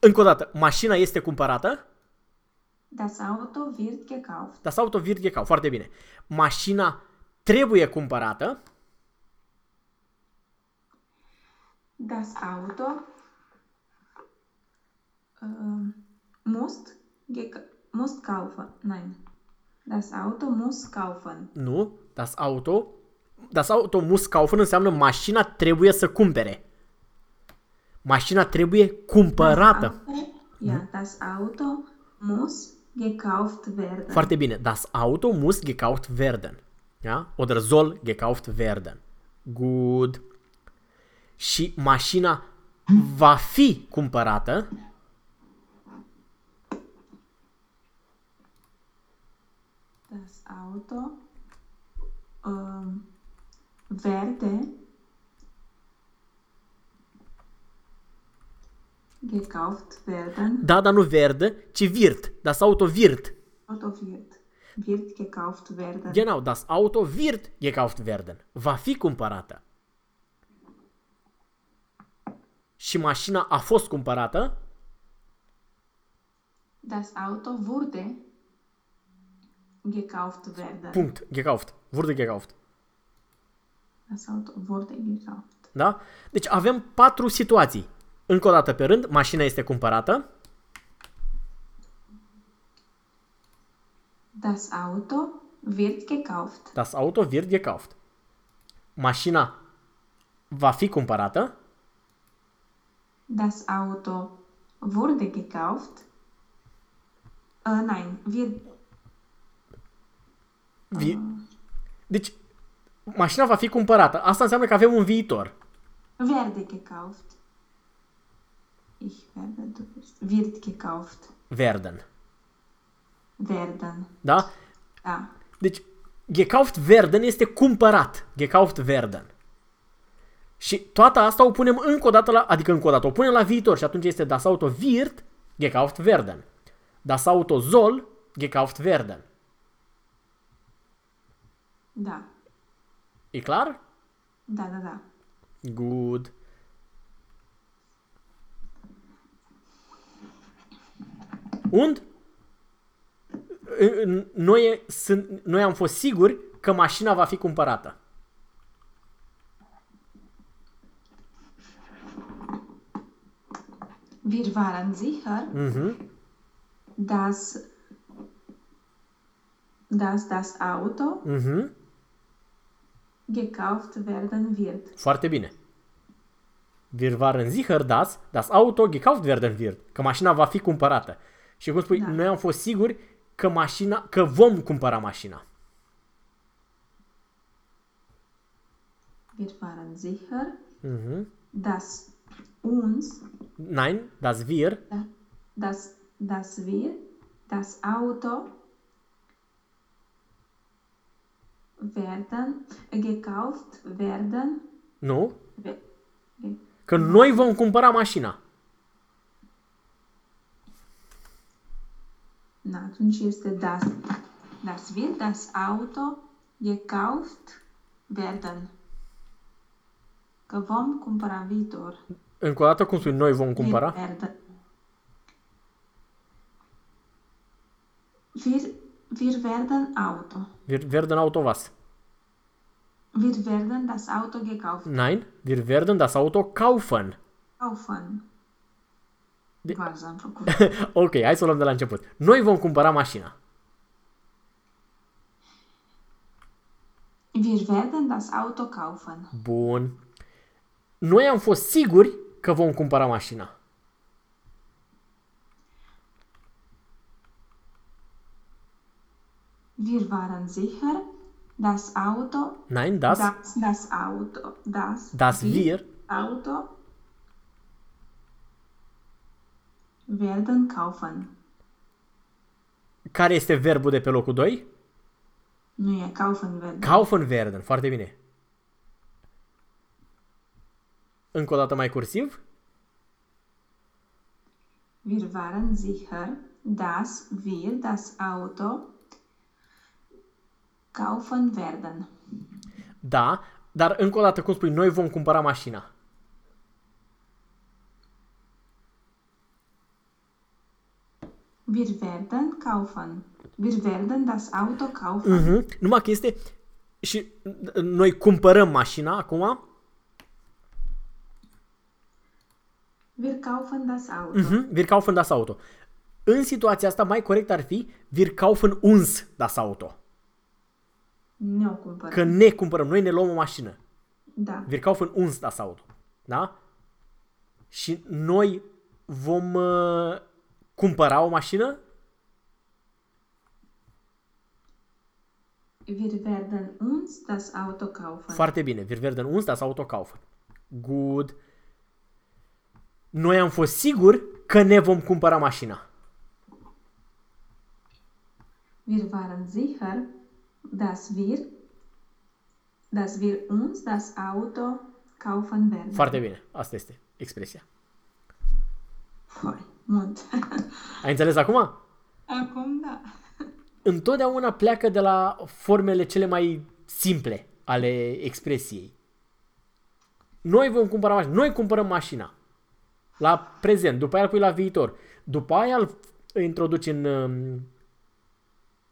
Încă o dată, mașina este cumpărată? Das Auto wird gekauft. Das Auto wird gekauft. Foarte bine. Mașina trebuie cumpărată? Das Auto äh, muss, gek- muss kaufen. Nein. Das Auto muss kaufen. Nu. Das Auto... Das Auto muss kaufen înseamnă mașina trebuie să cumpere. Mașina trebuie cumpărată. Auto, ja, das Auto muss gekauft werden. Foarte bine. Das Auto muss gekauft werden. Ja? Oder soll gekauft werden. Good. Și mașina va fi cumpărată? Das Auto ähm, werde gekauft werden. Da, dar nu verde, ci wird. Das Auto wird. Auto wird, wird gekauft werden. Genau, das Auto wird gekauft werden. Va fi cumpărată. Și mașina a fost cumpărată? Das Auto wurde gekauft werden. Punct. Gekauft. Wurde gekauft. Das Auto wurde gekauft. Da? Deci avem patru situații. Încă o dată pe rând, mașina este cumpărată, Das Auto wird gekauft. das Auto wird gekauft. Mașina va fi cumpărată, Das Auto wurde gekauft. Äh, nein, wird, vi- deci mașina va fi cumpărată. Asta înseamnă că avem un viitor. werde gekauft. Ich werde, du bist. Wird gekauft. Werden. Werden. Da? Da. Deci, gekauft werden este cumpărat. Gekauft werden. Și toată asta o punem încă o dată la, adică încă o dată, o punem la viitor și atunci este das Auto wird gekauft werden. Das Auto soll gekauft werden. Da. E clar? Da, da, da. Good. Und? În- Noi, sunt, noi am fost siguri că mașina va fi cumpărată. Wir waren sicher, Mhm. dass, dass das Auto Mhm. gekauft werden wird. Foarte bine. Wir waren sicher, dass das Auto gekauft werden wird. Că mașina va fi cumpărată. Și cum spui, Da. noi am fost siguri că mașina, că vom cumpăra mașina. Wir waren sicher, Mhm. dass uns, Nein, das wir, dass, dass wir das Auto werden, gekauft werden, nu? we- ge- Că noi vom cumpăra mașina. Atunci este das, das wird das Auto gekauft werden. Că vom cumpăra în viitor. Încă o dată, cum spui, noi vom cumpăra? Wir werden, wir, wir werden Auto. Wir werden Auto was? Wir werden das Auto gekauft. Nein, wir werden das Auto kaufen. Kaufen. De- Varză am făcut. ok, hai să o luăm de la început. Noi vom cumpăra mașina. Wir werden das Auto kaufen. Bun. Noi am fost siguri că vom cumpăra mașina. Wir waren sicher, das Auto, Nein, das, das, das Auto, das, das wir, Auto werden kaufen. care este verbul de pe locul 2? Nu e kaufen werden. Kaufen werden, foarte bine. Încă o dată mai cursiv. Wir waren sicher, dass wir das Auto kaufen werden. Da, dar încă o dată cum spui, noi vom cumpăra mașina. Wir werden kaufen. Wir werden das Auto kaufen. Mhm. Numai că este și uh, noi cumpărăm mașina acum. Wir kaufen das Auto. Mhm. Wir kaufen das Auto. În situația asta mai corect ar fi Wir kaufen uns das Auto. Ne o cumpărăm. Că ne cumpărăm, noi ne luăm o mașină. Da. Wir kaufen uns das Auto. Da? Și noi vom uh, cumpăra o mașină? Wir werden uns das Auto kaufen. Foarte bine. Wir werden uns das Auto kaufen. Good. Noi am fost siguri că ne vom cumpăra mașina. Wir waren sicher, dass wir, dass wir uns das Auto kaufen werden. Foarte bine. Asta este expresia. Foi, mult. Ai înțeles acum? Acum da. Întotdeauna pleacă de la formele cele mai simple ale expresiei. Noi vom cumpăra mașina. Noi cumpărăm mașina. La prezent. După aia îl pui la viitor. După aia îl îl introduci în um,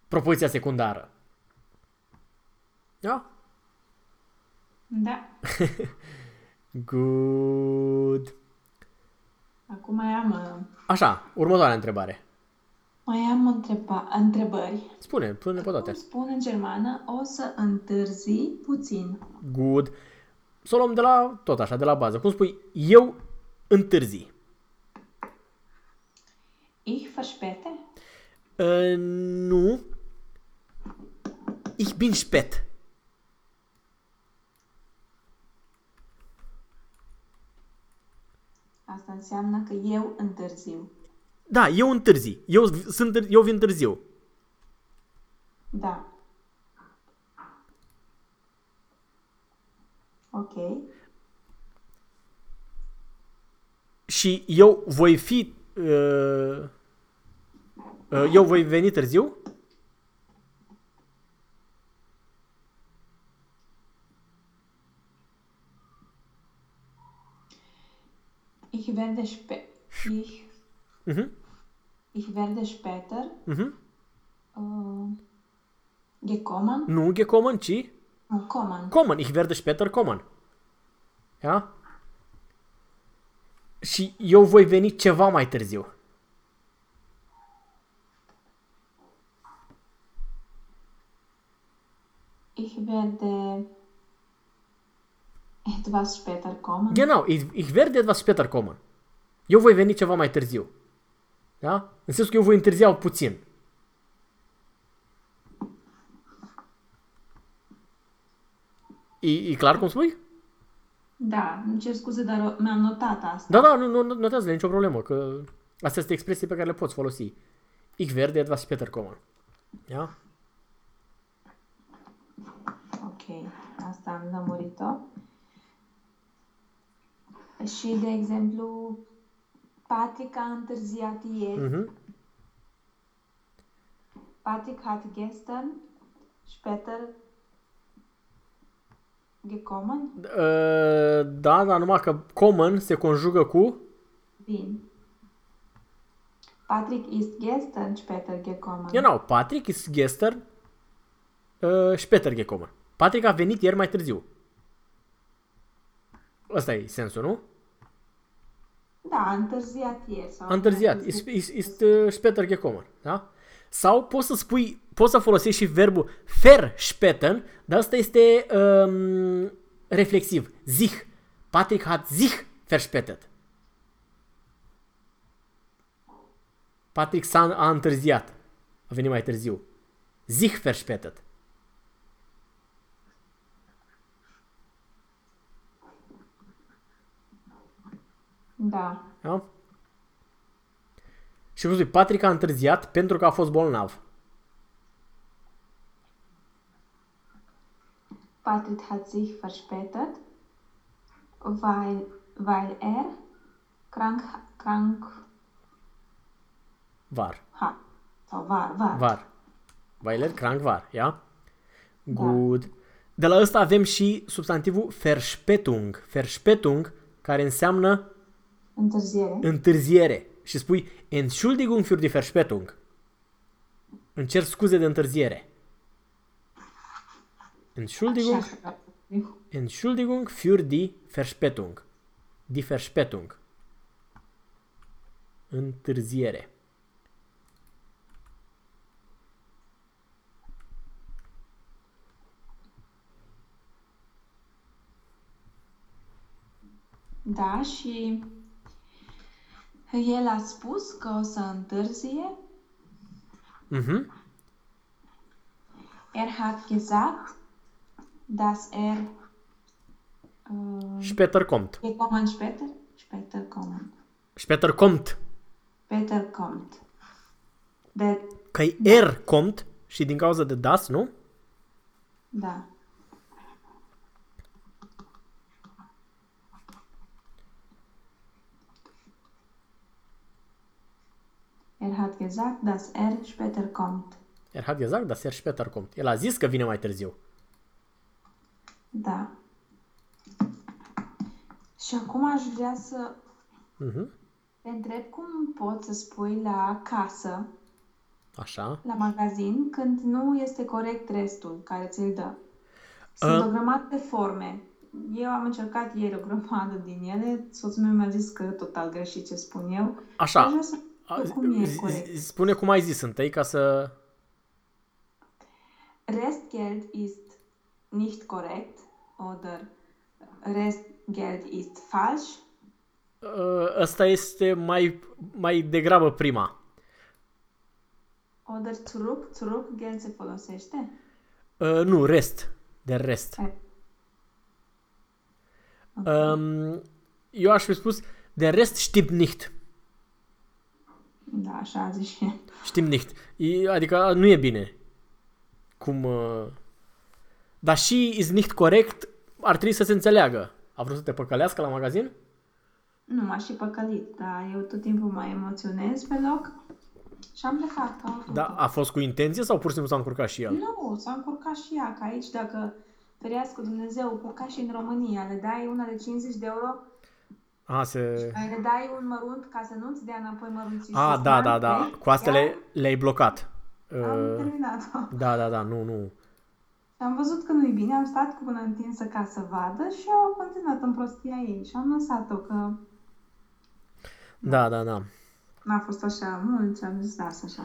propoziția secundară. Da? Da. Good. Acum mai am, uh, Așa, următoarea întrebare. mai am întreba, întrebări. Spune, pune pe toate. Cum spun în germană, o să întârzi puțin. Good. Să o luăm de la, tot așa, de la bază. Cum spui, eu întârzi. Ich verspäte? Uh, nu. Ich bin spät. Asta înseamnă că eu întârziu. Da, eu întârzi. Eu, sunt, eu vin târziu. Da. Ok. Și eu voi fi... Uh, uh, eu voi veni târziu? Ich werde spä ich, Mhm. ich werde später Mhm. äh, gekommen. Nu gekommen, ci Oh, kommen. kommen. Ich werde später kommen. Ja? Și eu voi veni ceva mai târziu. Ich werde etwas später kommen. Genau, ich, ich werde etwas später kommen. Eu voi veni ceva mai târziu. Da? În sensul că eu voi întârzia puțin. E, e clar cum spui? Da, îmi cer scuze, dar o- mi-am notat asta. Da, da, nu, nu nu notează nicio problemă, că astea sunt expresii pe care le poți folosi. Ich werde etwas später kommen. Da? Ok, asta am lămurit-o. Și, de exemplu, Patrick a întârziat ieri. Mhm. Patrick hat gestern später gekommen. Uh, da, dar numai că common se conjugă cu Bine. Patrick ist gestern später gekommen. Genau, Patrick ist gestern uh, später gekommen. Patrick a venit ieri mai târziu. Ăsta e sensul, nu? Da, a întârziat ieri. Sau A întârziat. Ist, ist, ist uh, später gekommen. Da? Sau poți să spui, poți să folosești și verbul verspäten, dar asta este um, reflexiv. Sich. Patrick hat sich verspätet. Patrick s-a a întârziat. A venit mai târziu. Sich verspätet. Da. Da? Și cum spui, Patrick a întârziat pentru că a fost bolnav. Patrick hat sich verspätet, weil, weil er krank, krank Var. hat. Sau var, var. Var. Weil er krank war, ja? Good. De la ăsta avem și substantivul Verspätung. Verspätung, care înseamnă Întârziere. întârziere. și spui Entschuldigung für die Verspätung. Îmi cer scuze de întârziere. Entschuldigung, Așa. Entschuldigung für die Verspätung. Die Verspätung. Întârziere. Da, și el a spus că o să întârzie. Mhm. Er hat gesagt, dass er äh, Später kommt. wir kommen später. Später kommen. Später kommt. Später kommt. De, Că e er kommt și din cauza de das, nu? da. Er hat gesagt, dass er später kommt. Er hat gesagt, dass er später kommt. El a zis că vine mai târziu. Da. Și acum aș vrea să Mhm. te întreb cum poți să spui la casă, Așa. la magazin, când nu este corect restul care ți-l dă. Sunt Uh. o grămadă de forme. Eu am încercat ieri o grămadă din ele. Soțul meu mi-a zis că e total greșit ce spun eu. Aș Așa. vrea să A, știu cum e zi- corect. zi- Spune cum ai zis întâi ca să... Restgeld ist nicht korrekt oder Restgeld ist falsch. Ă, Ăsta este mai, mai degrabă prima. Oder zurück, zurück Geld se folosește? Ă, Nu, rest. De rest. Hai. Um, Eu aș fi spus, de rest stimmt nicht. Da, așa a zis și el. Stimmt nicht. E- Adică nu e bine. Cum... uh, Dar și is nicht corect ar trebui să se înțeleagă. A vrut să te păcălească la magazin? Nu, m-aș și păcălit, dar eu tot timpul mă emoționez pe loc și am plecat ca o Da, tută. a fost cu intenție sau pur și simplu s-a încurcat și el? Nu, s-a încurcat și ea, că aici dacă ferească Dumnezeu, cu ca și în România, le dai una de 50 de euro, A, se... le dai un mărunt ca să nu-ți dea înapoi mărunții A, sus, da, bani, da, da. ok? Cu astea Iar le, le-ai blocat. Am Uh, terminat-o. Da, da, da, nu, nu. Și am văzut că nu-i bine, am stat cu mâna întinsă ca să vadă și au continuat în prostia ei și am lăsat-o că Da, da, da. n-a fost așa mult și am zis lasă așa.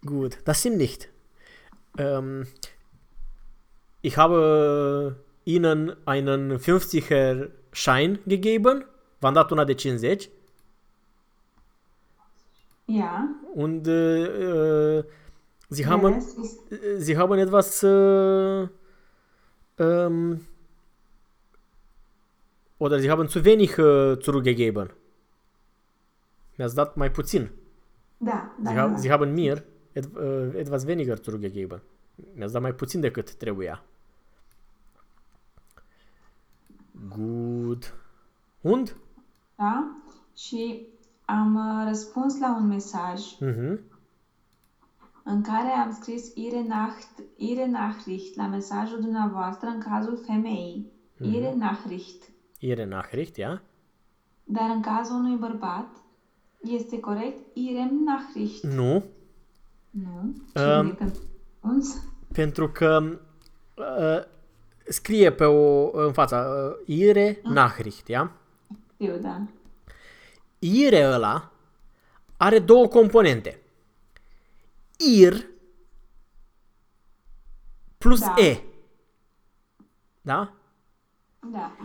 Gut, das stimmt nicht. Ähm, ich habe Ihnen einen 50er Schein gegeben, v-am dat una de 50 Ja, und äh, Sie der haben Rest ist Sie haben etwas äh, ähm, oder Sie haben zu wenig äh, zurückgegeben. Mi-ați dat mai puțin. Da, da, Sie, da. ha- Sie haben mir et, äh, etwas weniger zurückgegeben. Mi-ați dat mai puțin decât trebuia. Good. Und? da? Și am uh, răspuns la un mesaj Mhm. în care am scris Ihre, Nacht, Ihre Nachricht la mesajul dumneavoastră în cazul femeii. Ihre Nachricht. Ihre Nachricht, ja? Dar în cazul unui bărbat este corect Ihre Nachricht. Nu, Nu? Um, Cine când răspuns? pentru că uh, scrie pe o, în fața uh, Ihre Nachricht, ja? Eu, da. Ihre ăla are două componente. Ir plus Da. E. Da? Da.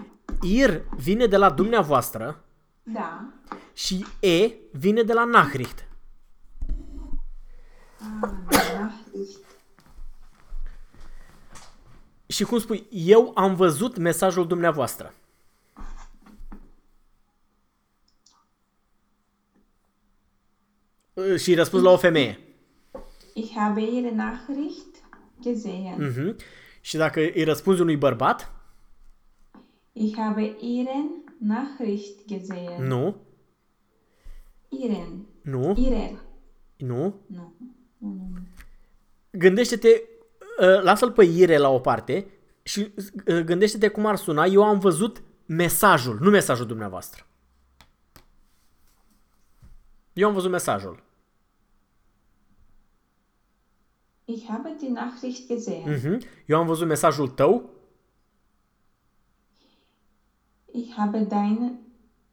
Ir vine de la dumneavoastră Da. și E vine de la Nachricht. Ah, Nachricht. Și cum spui, eu am văzut mesajul dumneavoastră. Uh, Și răspuns la o femeie. Ich habe Ihre Nachricht gesehen. Mhm. Și dacă îi răspunzi unui bărbat, Ich habe Ihren Nachricht gesehen. nu, Ihren. nu, Ihren. nu, Nu. Nu, nu, nu. gândește-te, uh, lasă-l pe Ire la o parte și uh, gândește-te cum ar suna. Eu am văzut mesajul, nu mesajul dumneavoastră. Eu am văzut mesajul. Ich habe die Nachricht gesehen. Mhm. Eu am văzut mesajul tău. Ich habe deine,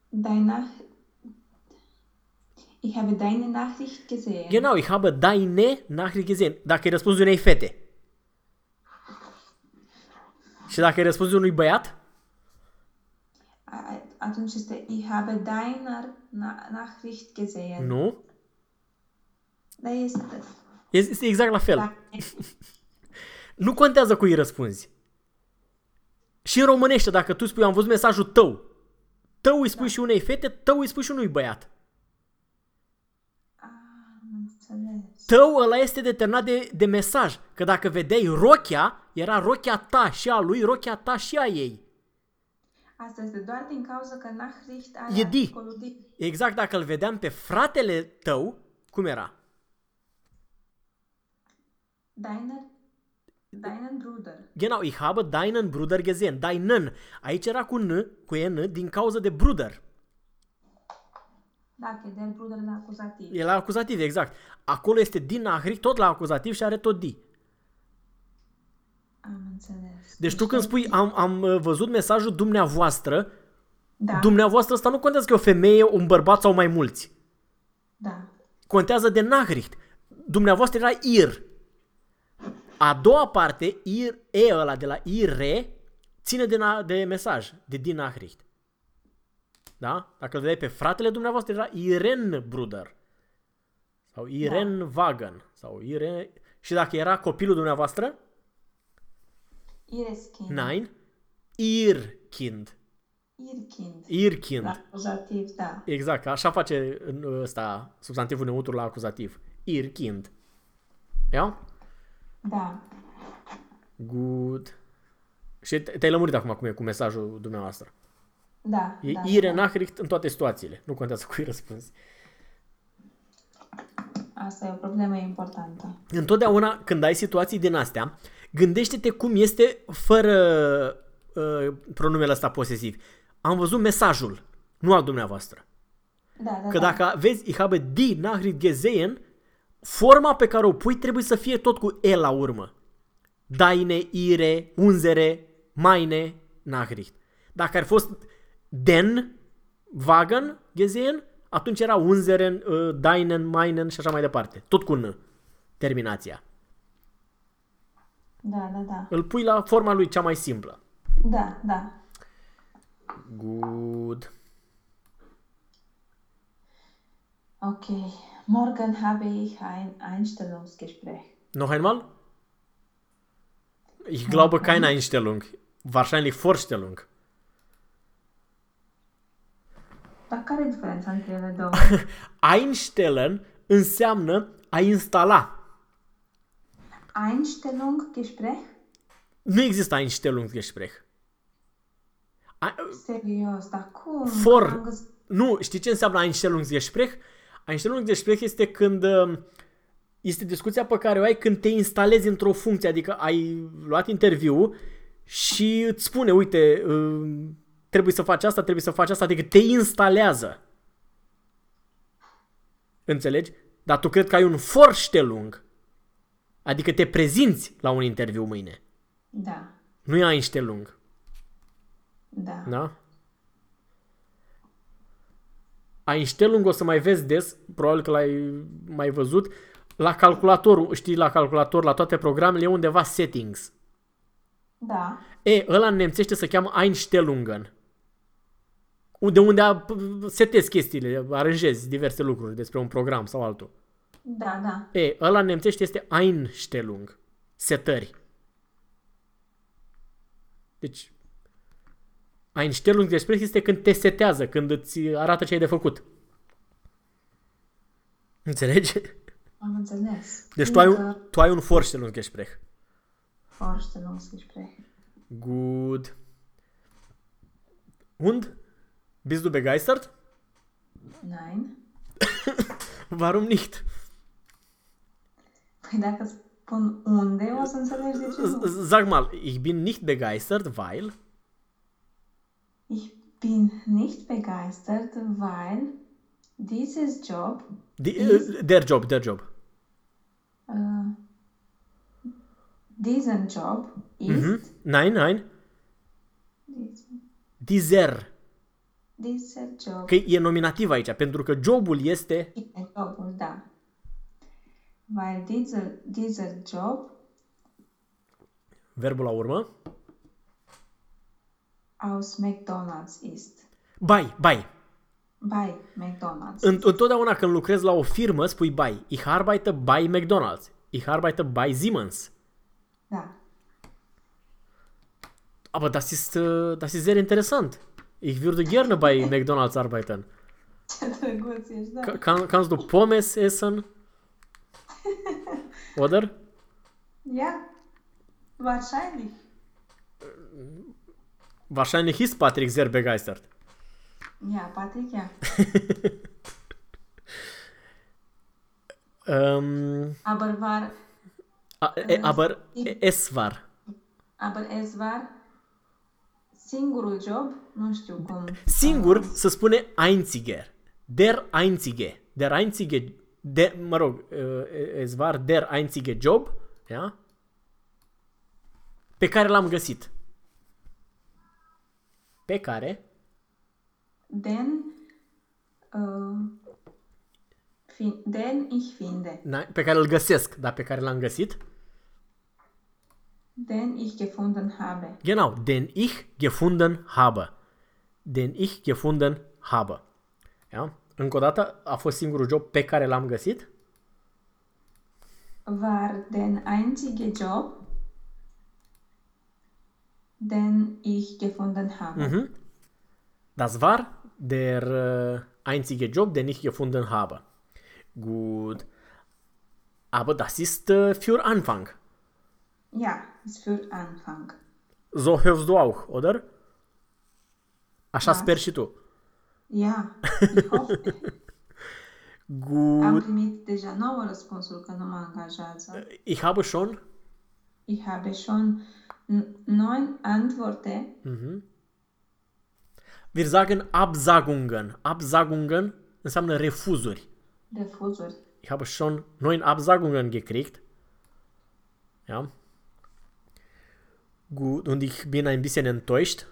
deine, ich habe deine Nachricht gesehen. Genau, ich habe deine Nachricht gesehen. Dacă e răspunsul unei fete. Și dacă e răspunsul unui băiat? A- Atunci este Ich habe deine Na- Nachricht gesehen. Nu. Da este. Este exact la fel. Da. Nu contează cui îi răspunzi. Și în românește, dacă tu spui am văzut mesajul tău, tău îi spui și unei fete, tău îi spui și unui băiat. Ah, am înțeles. Tău ăla este determinat de, de mesaj. Că dacă vedeai rochia, era rochia ta și a lui, rochia ta și a ei. Asta este doar din cauza că Nachricht are E di. articolul di. Exact dacă îl vedeam pe fratele tău, cum era? Deiner, deinen Bruder. Genau, ich habe deinen Bruder gesehen. Deinen. Aici era cu N, cu N, din cauza de Bruder. Da, că e del Bruder la acuzativ. E la acuzativ, exact. Acolo este din Nachricht, tot la acuzativ și are tot di. Am înțeles. Deci tu când spui am, am uh, văzut mesajul dumneavoastră, Da, dumneavoastră asta nu contează că e o femeie, un bărbat sau mai mulți. da. Contează de Nachricht. Dumneavoastră era ir. A doua parte, ir, e ăla de la ire, ține de, na, de mesaj, de din Nachricht. Da? Dacă îl vedeai pe fratele dumneavoastră, era Iren Bruder. Sau Iren da. Wagen. Sau Iren... Și dacă era copilul dumneavoastră, Ireskind. Nein, ihr Kind. Irkind. Ihr Kind. La acuzativ, da. Exact, așa face în ăsta substantivul neutru la acuzativ. Ihr Kind. Ia? Da. Good. Și te- te-ai lămurit acum cum e cu mesajul dumneavoastră. Da. E da, ihre da. Nachricht în toate situațiile. Nu contează cui răspunzi. Asta e o problemă importantă. Întotdeauna când ai situații din astea, gândește-te cum este fără uh, pronumele ăsta posesiv. Am văzut mesajul, nu al dumneavoastră. Da, da, Că da. dacă vezi, ich habe die Nachricht gesehen, forma pe care o pui trebuie să fie tot cu e la urmă. Deine, ire, unzere, meine, Nachricht. Dacă ar fost den, Wagen, gesehen, atunci era unzeren, uh, deinen, meinen și așa mai departe. Tot cu n, terminația. Da, da, da. Îl pui la forma lui cea mai simplă. Da, da. Good. Okay. Morgen habe ich ein Einstellungsgespräch. Noch einmal? Ich glaube keine Einstellung. Wahrscheinlich Vorstellung. Dar care e diferența între ele două? Einstellen înseamnă a instala. Einstellungsgespräch? Nu există Einstellungsgespräch. A- Serios, dar cum? For. Am găs- Nu, știi ce înseamnă Einstellungsgespräch? Einstellungsgespräch este când uh, este discuția pe care o ai când te instalezi într-o funcție, adică ai luat interviu și îți spune, uite, uh, trebuie să faci asta, trebuie să faci asta, adică te instalează. Înțelegi? Dar tu cred că ai un Vorstellung, adică te prezinți la un interviu mâine. Da, Nu e Einstellung. da. Da? Einstellung o să mai vezi des, probabil că l-ai mai văzut, la calculator, știi, la calculator, la toate programele, e undeva settings. Da, E, ăla în nemțește se cheamă Einstellungen. De unde a- p- setezi chestiile, aranjezi diverse lucruri despre un program sau altul. Da, da. E, ăla în nemțește este Einstellung. Setări. Deci, Einstellung despre este când te setează, când îți arată ce ai de făcut. Înțelegi? Am înțeles. Deci tu ai, Încă un, tu ai un Vorstellungsgespräch. Vorstellungsgespräch. Gut. Und? Bist du begeistert? Nein. Warum nicht? Păi dacă spun unde, o să înțelegi de ce nu. Sag mal, ich bin nicht begeistert, weil... Ich bin nicht begeistert, weil Dieses Job Die, uh, their job, their job. Äh, diesen Job ist Mhm. Nein, nein. diesen, Dieser. dieser Job Că e nominativ aici, pentru că jobul este... e jobul, da. Weil dieser, dieser Job Verbul la urmă. aus McDonald's ist. Bai, bai. Bei McDonald's. În- Întotdeauna când lucrezi la o firmă, spui bai. Ich arbeite bei McDonald's. Ich arbeite bei Siemens. Da. Aber das ist, uh, das ist sehr interessant. Ich würde gerne bei McDonald's arbeiten. Ce drăguț ești, da. Ka- Kann, kannst du Pommes essen? Oder? Ja, wahrscheinlich. Wahrscheinlich ist Patrick sehr begeistert. Ja, Patrick, ja. Ähm, Aber war, a- e- aber es war. aber es war singurul job, nu știu cum. Singur se spune einziger. Der einzige. Der einzige, de, mă rog, uh, es war der einzige job, ja? Pe care l-am găsit. Pe care, Den, uh, fin, den ich finde. na, pe care îl găsesc, dar pe care l-am găsit. Den ich gefunden habe. Genau, den ich gefunden habe. Den ich gefunden habe. Ja? Încă o dată, a fost singurul job pe care l-am găsit. War den einzige Job, den ich gefunden habe. Mhm. Das war der äh, einzige Job, den ich gefunden habe. Gut. Aber das ist äh, für Anfang. Ja, ist für Anfang. So hörst du auch, oder? Așa Da. sper și tu. Ja, ich hoffe. Gut. Am primit deja nouă răspunsuri că nu mă angajează. Ich habe schon. Ich habe schon neun Antworten. Wir sagen Absagungen. Absagungen înseamnă refuzuri. Refuzuri. Ich habe schon neun Absagungen gekriegt. Ja. Gut, und ich bin ein bisschen enttäuscht.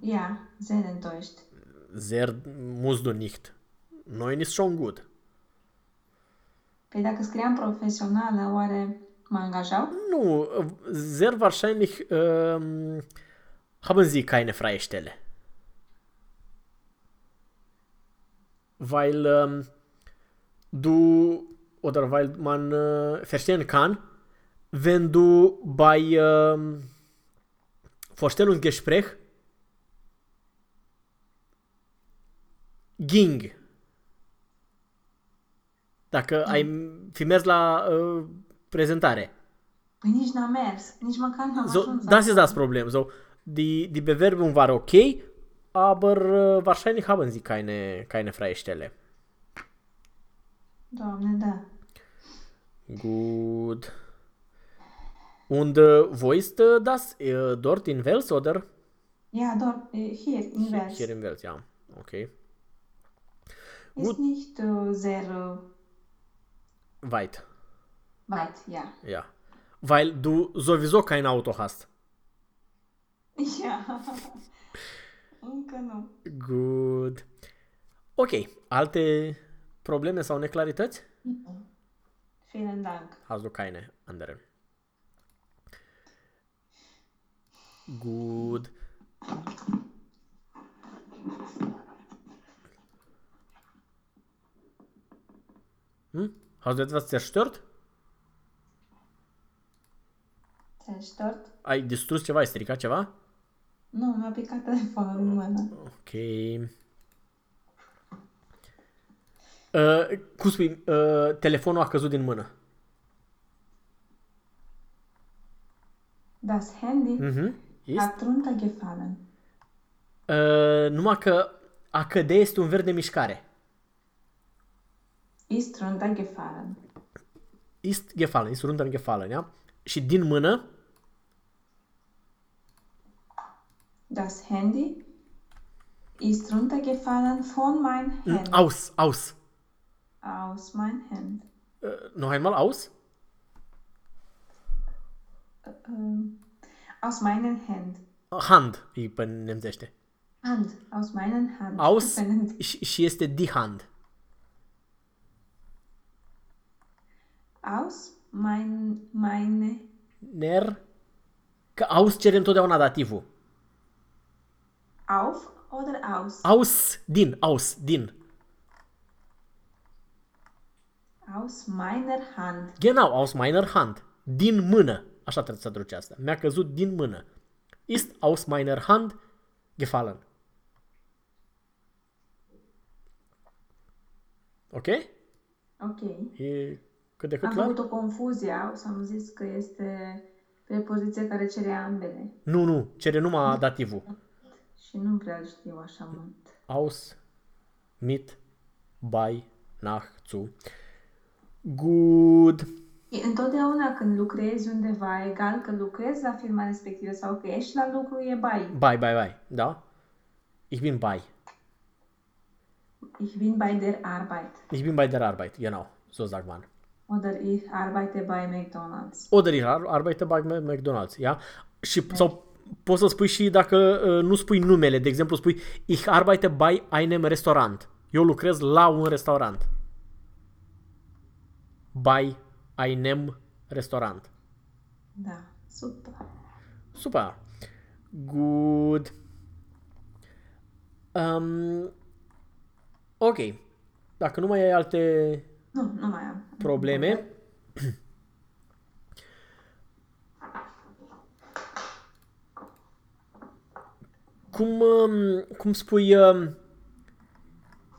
Ja, sehr enttäuscht. Sehr musst du nicht. Neun ist schon gut. Păi dacă scriam profesională, oare mă angajau? Nu, sehr wahrscheinlich ähm, haben sie keine freie Stelle. Weil ähm, du oder weil man äh, verstehen kann, wenn du bei ähm, Vorstellungsgespräch ging, dacă ai fi mers la uh, prezentare, Păi nici n-am mers, nici măcar n-am So, ajuns. das ist acolo. das Problem. So, die, die Bewerbung war okay, aber äh, wahrscheinlich haben sie keine, keine freie Stelle. Doamne, da. Gut. Und äh, wo ist äh, das? Äh, dort in Wels oder? Ja, dort, äh, hier, in Wels. Hier in Wels, ja. Okay. Ist gut. nicht äh, sehr äh, Weit. weit, ja. Ja. Weil du sowieso kein Auto hast. Ja. Încă nu. Good. Ok. Alte probleme sau neclarități? Vielen Dank. Hast du keine anderen? Gut. Hm? Hast du etwas zerstört? Zerstört? Ai distrus ceva? Ai stricat ceva? Nu, mi-a picat telefonul în mână. Ok. Uh, cum spui, uh, telefonul a căzut din mână. Das Handy Mhm. Ist? hat runtergefallen. Uh, numai că a căde este un verb de mișcare. Ist runtergefallen. Ist gefallen, ist runtergefallen, ja? Și din mână, Das Handy ist runtergefallen von mein Hand. Aus, aus. Aus mein Hand. Äh, noch einmal aus. Ähm, aus meinen Hand. Hand, îi pe nemțește. Hand. Aus meinen Hand. Aus și este die Hand. Aus mein, meine. Ner. Că aus cere întotdeauna dativul. Auf oder aus? Aus, din, aus, din. Aus meiner Hand. Genau, aus meiner Hand. Din mână. Așa trebuie să traduce asta. Mi-a căzut din mână. Ist aus meiner Hand gefallen. Ok? Ok. E cât de cât Am clar? făcut o confuzie, o să-mi zis că este prepoziție care cere ambele. Nu, nu. Cere numai dativul. Și nu prea îl știu așa mult. Aus, mit, bei, nach, zu. Good. E Întotdeauna când lucrezi undeva, egal că lucrezi la firma respectivă sau că ești la lucru, e bai. Bei, bei, bei. Da? Ich bin bei. Ich bin bei der Arbeit. Ich bin bei der Arbeit. Genau. So sagt man. Oder ich arbeite bei McDonald's. Oder ich ar- arbeite bei M- McDonald's, ja? Și, sau poți să spui și dacă uh, nu spui numele, de exemplu spui Ich arbeite bei einem Restaurant. Eu lucrez la un restaurant. Bei einem Restaurant. Da, super. Super. Good. Um, ok. Dacă nu mai ai alte Nu, nu mai am. probleme. Cum, um, cum spui, um,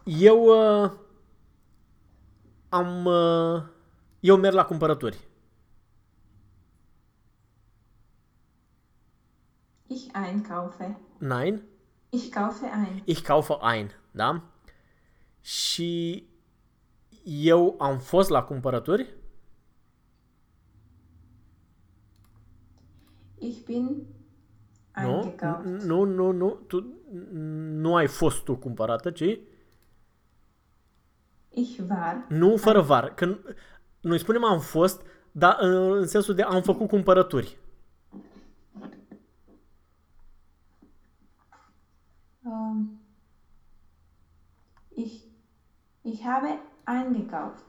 eu uh, am, uh, eu merg la cumpărături. Ich einkaufe. Nein, Ich kaufe ein. ich kaufe ein, da? Și eu am fost la cumpărături. Ich bin Nu, eingekauft. nu, nu, nu, tu nu ai fost tu cumpărată, ci Ich war. nu fără var. Că noi spunem am fost, dar în, în sensul de am făcut cumpărături. Ähm, ich, ich habe eingekauft.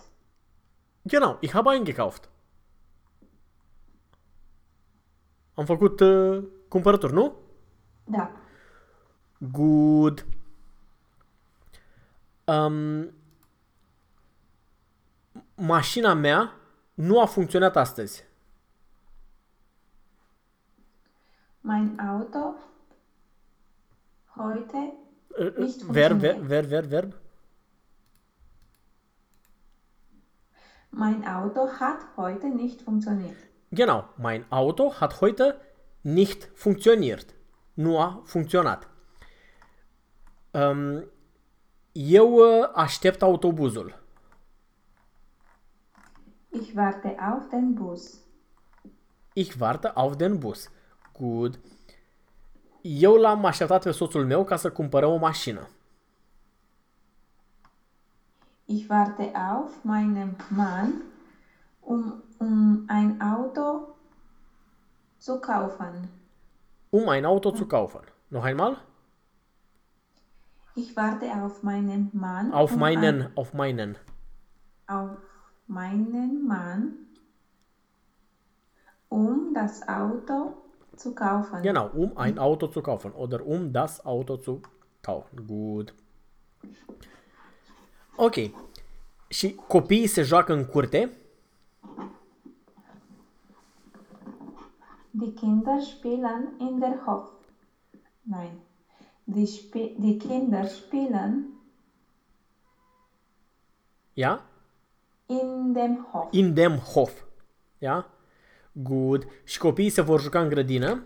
Genau, ich habe eingekauft. Am făcut uh, cumpărături, nu? Da. Good. Um, mașina mea nu a funcționat astăzi. Mein Auto heute Uh, Nicht Verb, ver, funcționat. ver, ver, verb. Mein Auto hat heute nicht funktioniert. Genau, mein Auto hat heute nicht funktioniert. Nu a funcționat. Um, eu uh, aștept autobuzul. Ich warte auf den Bus. Ich warte auf den Bus. Good. Eu l-am așteptat pe soțul meu ca să cumpărăm o mașină. Ich warte auf meinen Mann, um, um ein Auto zu kaufen. Um ein Auto zu kaufen. Noch einmal? Ich warte auf meinen Mann. Auf um meinen, Ein, auf meinen. auf meinen Mann, um das Auto zu kaufen. Genau, um ein Auto zu kaufen oder um das Auto zu kaufen. Good. Ok. Și copiii se joacă în curte. Die Kinder spielen in der Hof. Nein. Die, Sp die Kinder spielen Ja? in dem Hof. In dem Hof. Ja? Good. Și copiii se vor juca în grădină.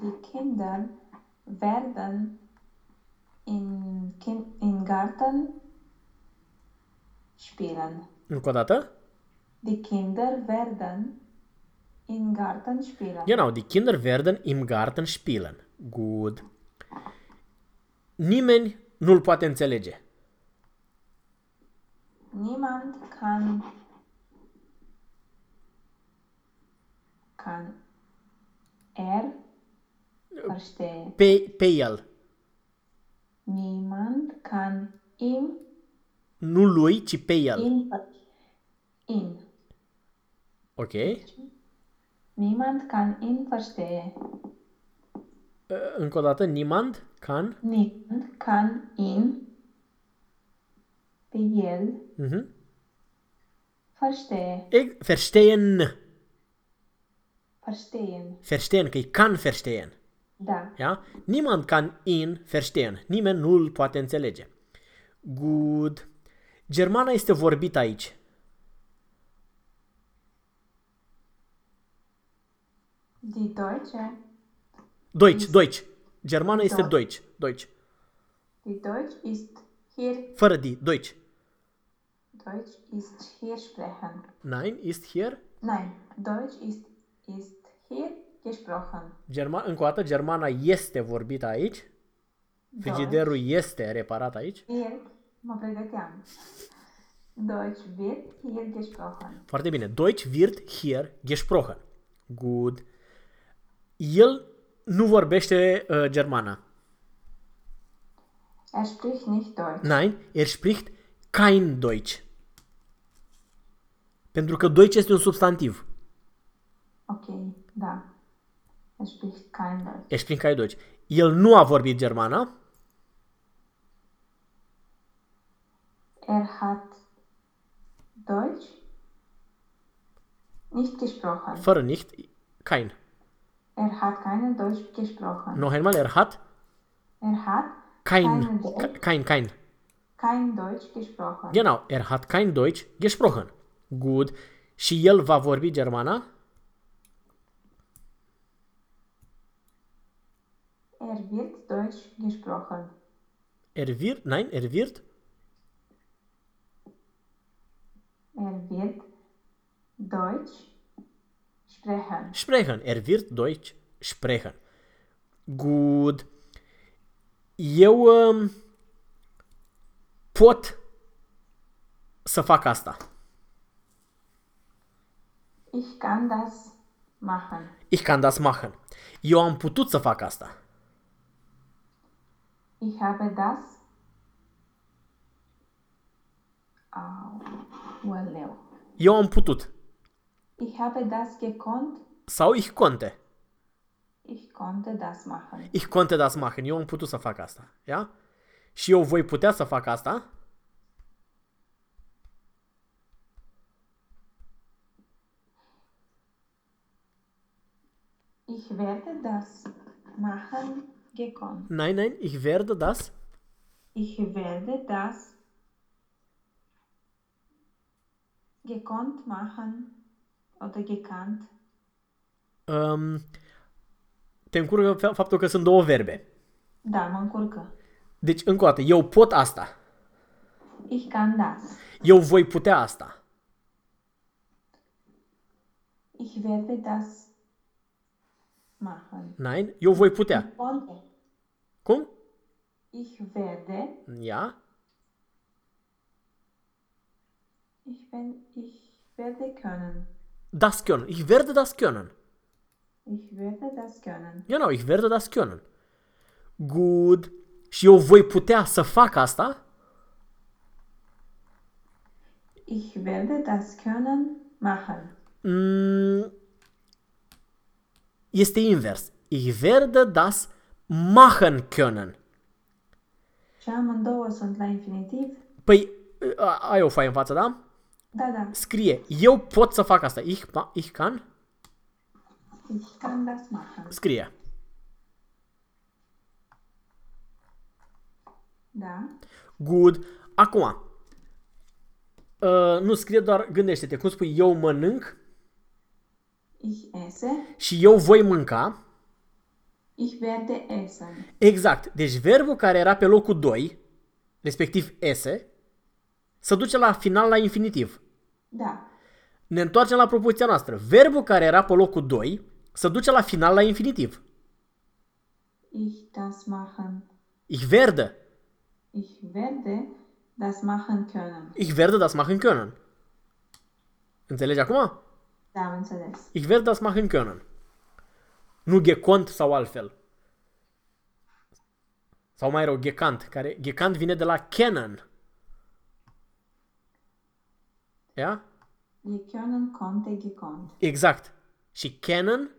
Die Kinder werden in, kin in Garten spielen. Încă o dată. Die Kinder werden im Garten spielen. Genau, die Kinder werden im Garten spielen. Good. Nimeni nu-l poate înțelege. Niemand kann kann er verstehen. Pe, pe el. Niemand kann ihm Nu lui, ci pe el. ihn ver- ihn. Ok? Niemand kann ihn verstehen. Uh, Încă o dată, niemand can. Niemand kann ihn pe el Mhm. verstehen. Eg- Verstehen. Verstehen. Verstehen, că e can verstehen. Da. Ja? Niemand kann ihn verstehen. Nimeni nu îl poate înțelege. Good. Germana este vorbită aici. Die Deutsche, Deutsch, Deutsch. Germana este Deutsch. Deutsch. Deutsch. die Deutsch ist hier, Fără di. Deutsch. Deutsch ist hier sprechen. Nein, ist hier. Nein, Deutsch ist, ist hier gesprochen. Germa- încă o dată, germana este vorbită aici. Frigiderul este reparat aici. Wird, mă pregăteam. Deutsch wird hier gesprochen. Foarte bine. Deutsch wird hier gesprochen. Good. El nu vorbește uh, germana. Er spricht nicht Deutsch. Nein, er spricht kein Deutsch. Pentru că Deutsch este un substantiv. Ok, da. Er spricht kein Deutsch. Er spricht kein Deutsch. El nu a vorbit germana. Er hat Deutsch nicht gesprochen. Fără nicht. Kein. Er hat keinen Deutsch gesprochen. Noch einmal, er hat Er hat kein, keinen Deutsch, kein, kein. kein Deutsch gesprochen. Genau, er hat kein Deutsch gesprochen. Good. Și el va vorbi germana? Er wird Deutsch gesprochen. Er wird, nein, er wird, Er wird Deutsch sprechen. sprechen. Er wird Deutsch sprechen. Good. Eu um, pot să fac asta. Ich kann das machen. Ich kann das machen. Eu am putut să fac asta. Ich habe das. Eu am putut. Ich habe das gekonnt. Sau ich konnte. Ich konnte das machen. Ich konnte das machen. Eu am putut să fac asta. Ja? Și eu voi putea să fac asta. Ich werde das machen gekonnt. Nein, nein, ich werde das. Ich werde das gekonnt machen oder gekannt. Um, te încurcă fa- faptul că sunt două verbe. Da, mă încurcă. Deci, încă o dată, eu pot asta. Ich kann das. Eu voi putea asta. Ich werde das machen. Nein, eu voi putea. Konnte. Cum? Ich werde, Ja? ich, wenn, ich werde können. Das können. Ich werde das können. Ich werde das können. Genau, ich werde das können. Good. Și eu voi putea să fac asta? Ich werde das können machen. Mm, este invers. Ich werde das machen können. Și amândouă sunt la infinitiv? Păi, a- ai o foaie în față, da? Da, da. Scrie, eu pot să fac asta. Ich, ma- ich kann? Ich kann das machen. Scrie. Da. Good. Acum, uh, nu scrie doar gândește-te. Cum spui, eu mănânc Ich esse. și eu voi mânca. Ich werde essen. Exact. Deci verbul care era pe locul 2, respectiv ese, se duce la final la infinitiv. Da. Ne întoarcem la propoziția noastră. Verbul care era pe locul 2 se duce la final la infinitiv. Ich das machen. Ich werde. Ich werde das machen können. Ich werde das machen können. Înțelegi acum? Da, am înțeles. Ich werde das machen können. Nu gekont sau altfel. Sau mai rău, gekant, care gekant vine de la kennen. Ia? Wir können konnte gekonnt. Exact. Și kennen,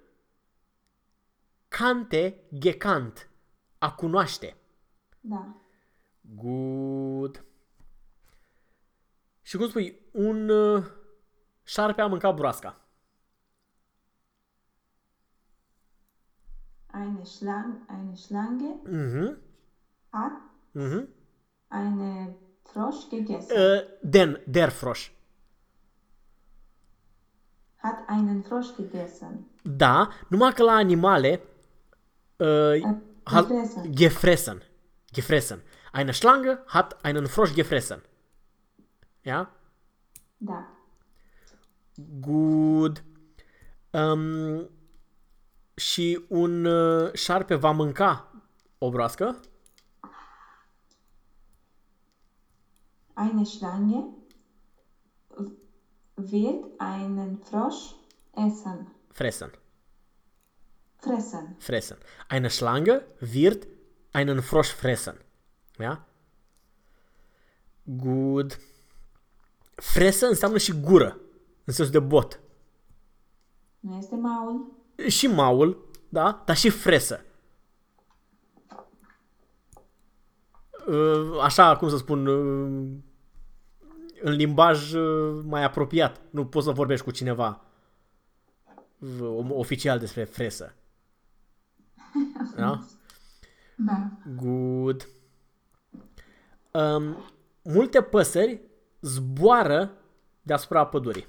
kante, gekant. A cunoaște. Da. Good. Și cum spui, un uh, șarpe a mâncat broasca. Eine, Schlang, eine Schlange Mhm. hat Mhm. eine Frosch gegessen. Uh, den, der Frosch. Hat einen Frosch gegessen. Da, numai că la animale uh, ha- gefressen. gefressen. Gefressen. Eine Schlange hat einen Frosch gefressen. Ja? Da. Good. Um, și un uh, șarpe va mânca o broască. Eine Schlange wird einen Frosch essen. Fressen. Fressen. Fressen. Eine Schlange wird einen Frosch fressen. Ja? Good. Fresă înseamnă și gură, în sensul de bot. Nu este maul? Și maul, da? Dar și fresă. Uh, Așa, cum să spun, uh, în limbaj uh, mai apropiat. Nu poți să vorbești cu cineva uh, oficial despre fresă. Da? Da. Good. Um, multe păsări zboară deasupra pădurii.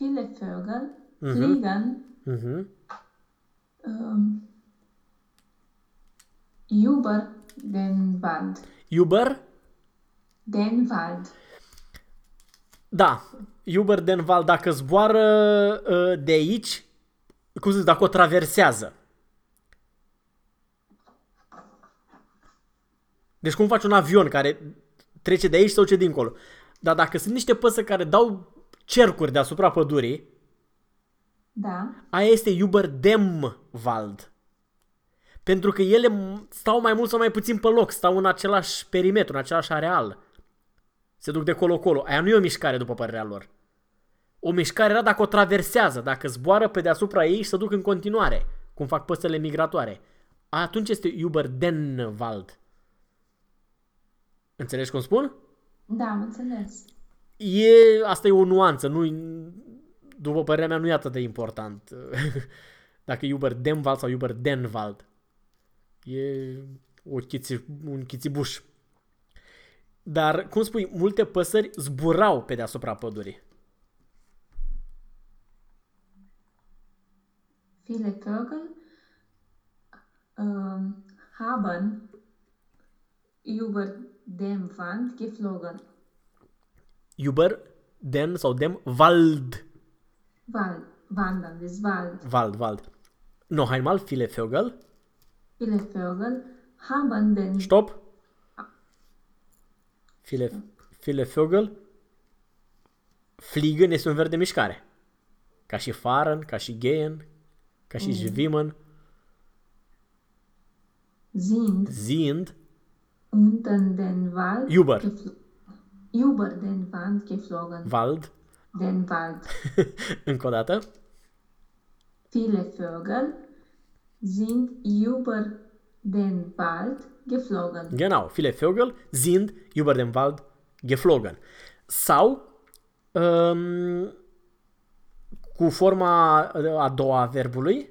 Viele Vögel fliegen Mhm. ähm, über den Wald. Uber? Den Wald. Da. Uber den Val, dacă zboară uh, de aici, cum să zic, dacă o traversează. Deci cum faci un avion care trece de aici sau ce dincolo. Dar dacă sunt niște păsări care dau cercuri deasupra pădurii, Da. aia este Uber dem Wald. Pentru că ele m- stau mai mult sau mai puțin pe loc, stau în același perimetru, în același areal. Se duc de colo-colo. Aia nu e o mișcare, după părerea lor. O mișcare era dacă o traversează, dacă zboară pe deasupra ei și se duc în continuare, cum fac păsările migratoare. Atunci este Uber den Wald. Înțelegi cum spun? Da, am înțeles. E, asta e o nuanță, nu după părerea mea nu e atât de important dacă e Uber Demwald sau Uber Denwald. E o chiți, un chițibuș. Dar, cum spui, multe păsări zburau pe deasupra pădurii. Viele Vögel ähm, haben über den Wand geflogen. Uber, Den sau Dem, Wald. Wald, wandern, das Wald. Wald, Wald. Noch einmal, viele Vögel. Viele Vögel haben den Stopp. Viele, viele Vögel. Fliegen este un verb de mișcare. Ca și fahren, ca și gehen, ca și schwimmen, sind sind, unter den Wald Über. Gefl- über den Wand geflogen. Wald. Den Wald. Încă o dată. Viele Vögel sind über den Wald geflogen. Genau, viele Vögel sind über den Wald geflogen. Sau um, cu forma a doua a verbului,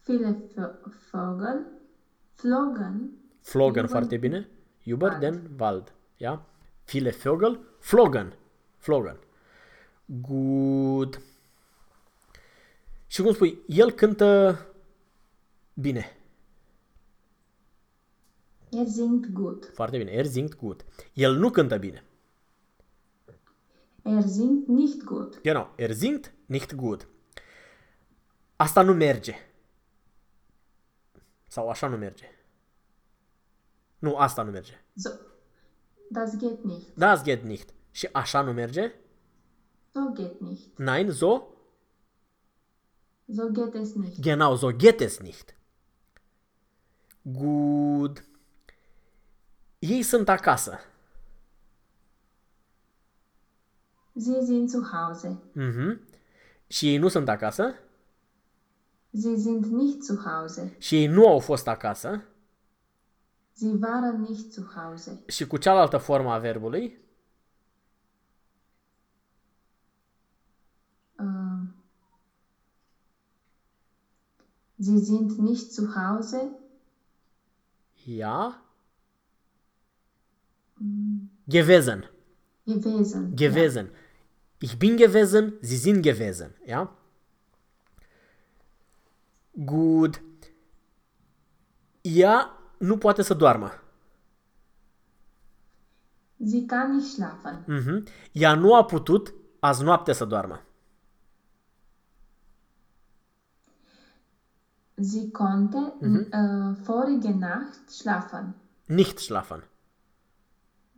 Viele Vö- Vögel flogen flogen Über- foarte bine, über Wald. den Wald. Ja? Viele Vögel flogen. Flogen. Good. Și cum spui, el cântă bine. Er singt gut. Foarte bine. Er singt gut. El nu cântă bine. Er singt nicht gut. Genau. Er singt nicht gut. Asta nu merge. Sau așa nu merge. Nu, asta nu merge. So, das geht nicht. Das geht nicht. Și așa nu merge? So geht nicht. Nein, so? So geht es nicht. Genau, so geht es nicht. Gut. Ei sunt acasă. Sie sind zu Hause. Mhm. Și ei nu sunt acasă? Sie sind nicht zu Hause. Și ei nu au fost acasă? Sie waren nicht zu Hause. Și cu cealaltă formă a verbului? Ähm, Sie sind nicht zu Hause. Ja. Gewesen. Gewesen. Gewesen. Ich bin gewesen, sie sind gewesen. Ja? Gut. Ea nu poate să doarmă. Sie kann nicht schlafen. Mhm. Ea nu a putut azi noapte să doarmă. Sie konnte äh, vorige Nacht schlafen. Nicht schlafen.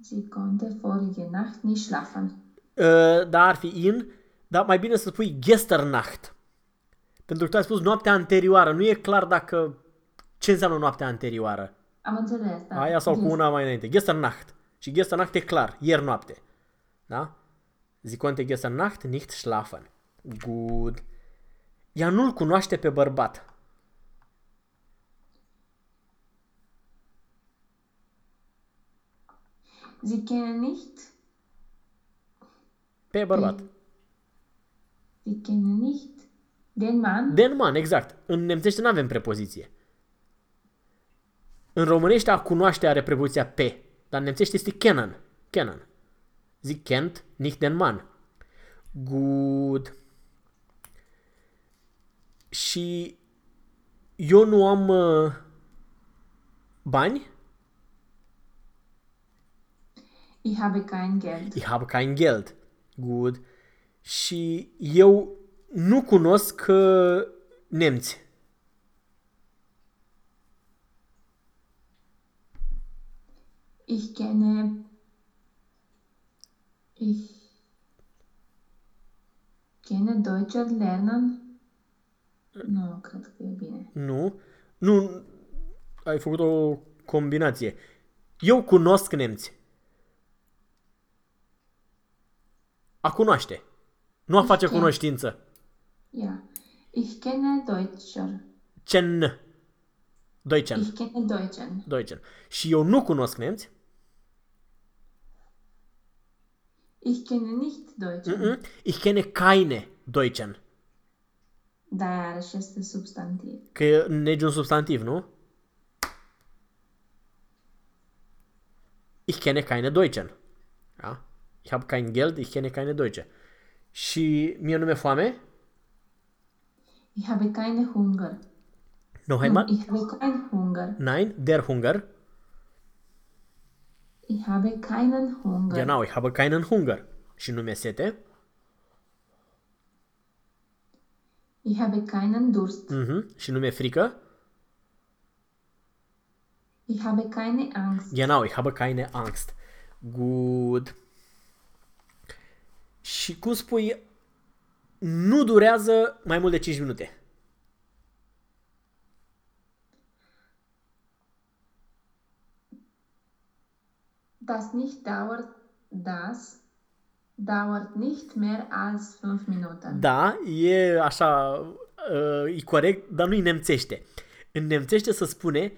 Sie konnte vorige Nacht nicht schlafen. Uh, da ar fi in, dar mai bine să spui gestern Nacht. Pentru că tu ai spus noaptea anterioară. Nu e clar dacă ce înseamnă noaptea anterioară. Am înțeles, da. Aia sau cu Yes. una mai înainte. Gestern Nacht. Și gestern Nacht e clar, ieri noapte. Da? Sie konnte gestern Nacht nicht schlafen. Good. Ea nu-l cunoaște pe bărbat. Sie kennen nicht, Pe bărbat. sie kennen nicht den Mann. Den man, exact. În nemțește nu avem prepoziție. În românește a cunoaște are prepoziția pe, dar în nemțește este kennen. Kennen. Sie kennt nicht den Mann. Good. Și eu nu am uh, bani. Ich habe kein Geld. Ich habe kein Geld. Good. Și eu nu cunosc uh, nemți. Ich kenne. Ich kenne Deutscher lernen. Nu, cred că e bine. Nu. Nu. Ai făcut o combinație. Eu cunosc nemți. A cunoaște. Nu a face Ok. cunoștință. Ja. Ich kenne Deutscher. Cen. Deutschen. Ich kenne Deutschen. Deutschen. Și eu nu cunosc nemți. Ich kenne nicht Deutschen. Mm-mm. Ich kenne keine Deutschen. Da, iarăși este substantiv. Că e negi un substantiv, nu? Ich kenne keine Deutschen. Da? Ich habe kein Geld, ich kenne keine Deutsche. Și mie nu mi-e foame? Ich habe keine Hunger. Noch einmal? Ich habe keinen Hunger. Nein, der Hunger. Ich habe keinen Hunger. Genau, ich habe keinen Hunger. Și nu mi-e sete? Ich habe keinen Durst. Mhm. Și nu mi-e frică? Ich habe keine Angst. Genau, ich habe keine Angst. Good. Și cum spui, nu durează mai mult de 5 minute. Das nicht dauert, das dauert nicht mehr als fünf Minuten. Da, e așa, uh, e corect, dar nu-i nemțește. În nemțește se spune,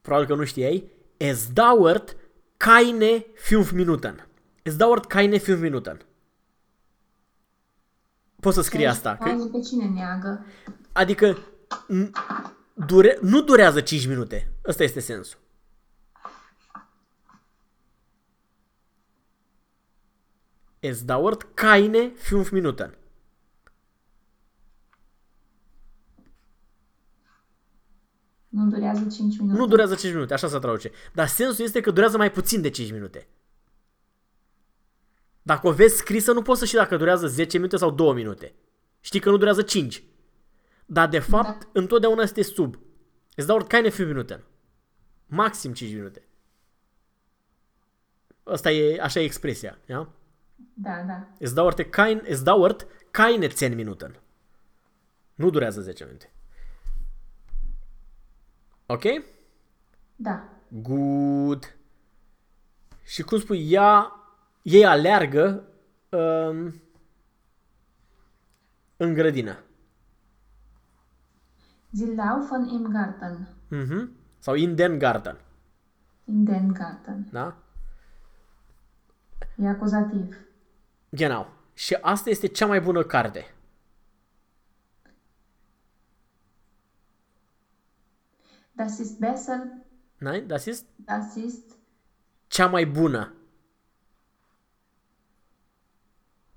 probabil că nu știai, es dauert keine 5 Minuten. Es dauert keine 5 Minuten. Poți să scrii asta. Că, Hai, pe cine neagă? adică n- dure, nu durează 5 minute. Ăsta este sensul. Es dauert keine 5 Minuten. Nu durează 5 minute. Nu durează 5 minute, așa se traduce. Dar sensul este că durează mai puțin de 5 minute. Dacă o vezi scrisă, nu poți să știi dacă durează 10 minute sau 2 minute. Știi că nu durează 5. Dar de fapt, da. întotdeauna este sub. Es dauert keine 5 Minuten. Maxim 5 minute. Asta e, așa e expresia, ja? Da, da. Es dauert, kein, es dauert keine 10 Minuten. Nu durează 10 minute. Ok? Da. Good. Și cum spui, ea, ei aleargă um, în grădină. Sie laufen im Garten. Mhm. Sau in den Garten. In den Garten. Da? E acuzativ. Genau. Și asta este cea mai bună carte. Das ist besser. Nein? Das ist Das ist cea mai bună.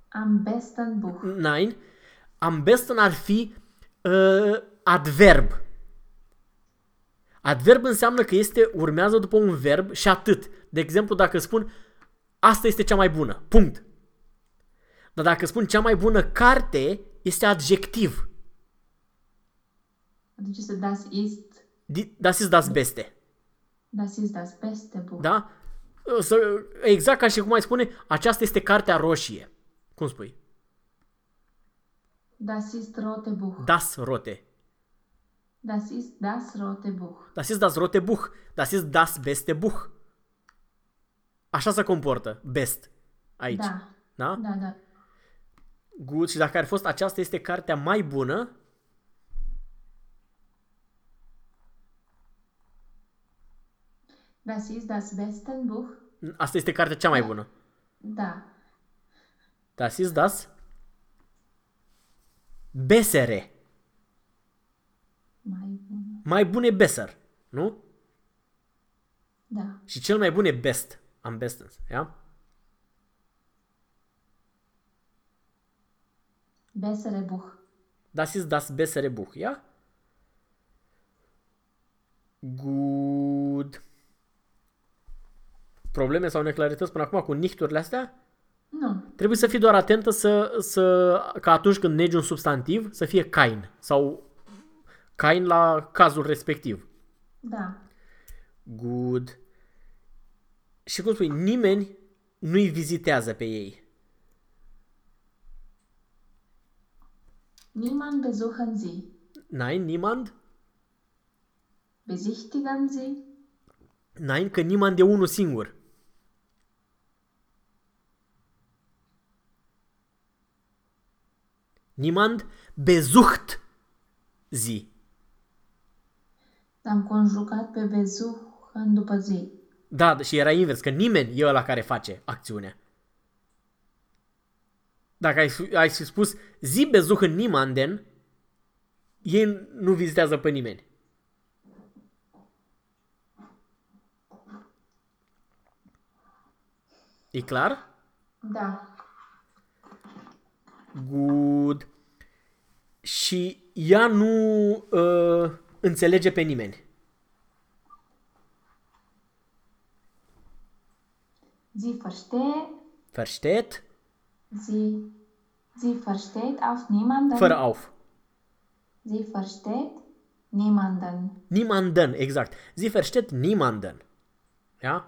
am besten Buch. Nein. Am besten ar fi uh, adverb. Adverb înseamnă că este urmează după un verb și atât. De exemplu, dacă spun asta este cea mai bună. Punct. Dar dacă spun cea mai bună carte, este adjectiv. Deci este das ist, Di- Das ist das Beste. das ist das beste Buch. Da? Să, exact ca și cum ai spune, aceasta este cartea roșie. Cum spui? Das ist rote Buch. Das rote. Das ist das rote Buch. Das ist das rote Buch. Das ist das beste Buch. Așa se comportă. Best. Aici. Da. Da? Da, da. Good. Și dacă ar fi fost aceasta este cartea mai bună, Das ist das beste Buch. asta este cartea cea mai bună. Da. Das ist das bessere. Mai bună. Mai bun e besser. Nu? Da. Și cel mai bun e best. Am bestens. Ja? Bessere Buch. Das ist das bessere Buch, ja? Good. Probleme sau neclarități până acum cu nichturile astea? Nu. Trebuie să fii doar atentă să, să, ca atunci când negi un substantiv să fie kain sau kain la cazul respectiv. Da. Good. Și cum spui, nimeni nu-i vizitează pe ei. Niemand besuchen Sie. Nein, niemand? Besichtigen Sie. Nein, că niemand e unul singur. Niemand besucht sie. Am conjugat pe besuchen după zi. Da, și era invers, că nimeni e ăla care face acțiunea. Dacă ai, ai fi spus zi besuchen niemanden, ei nu vizitează pe nimeni. E clar? Da. Good. Și ea nu uh, înțelege pe nimeni. Sie versteht. Versteht? Sie. Sie versteht auf niemanden. Fără auf. Sie versteht niemanden. Niemanden, exact. Sie versteht niemanden. Ja?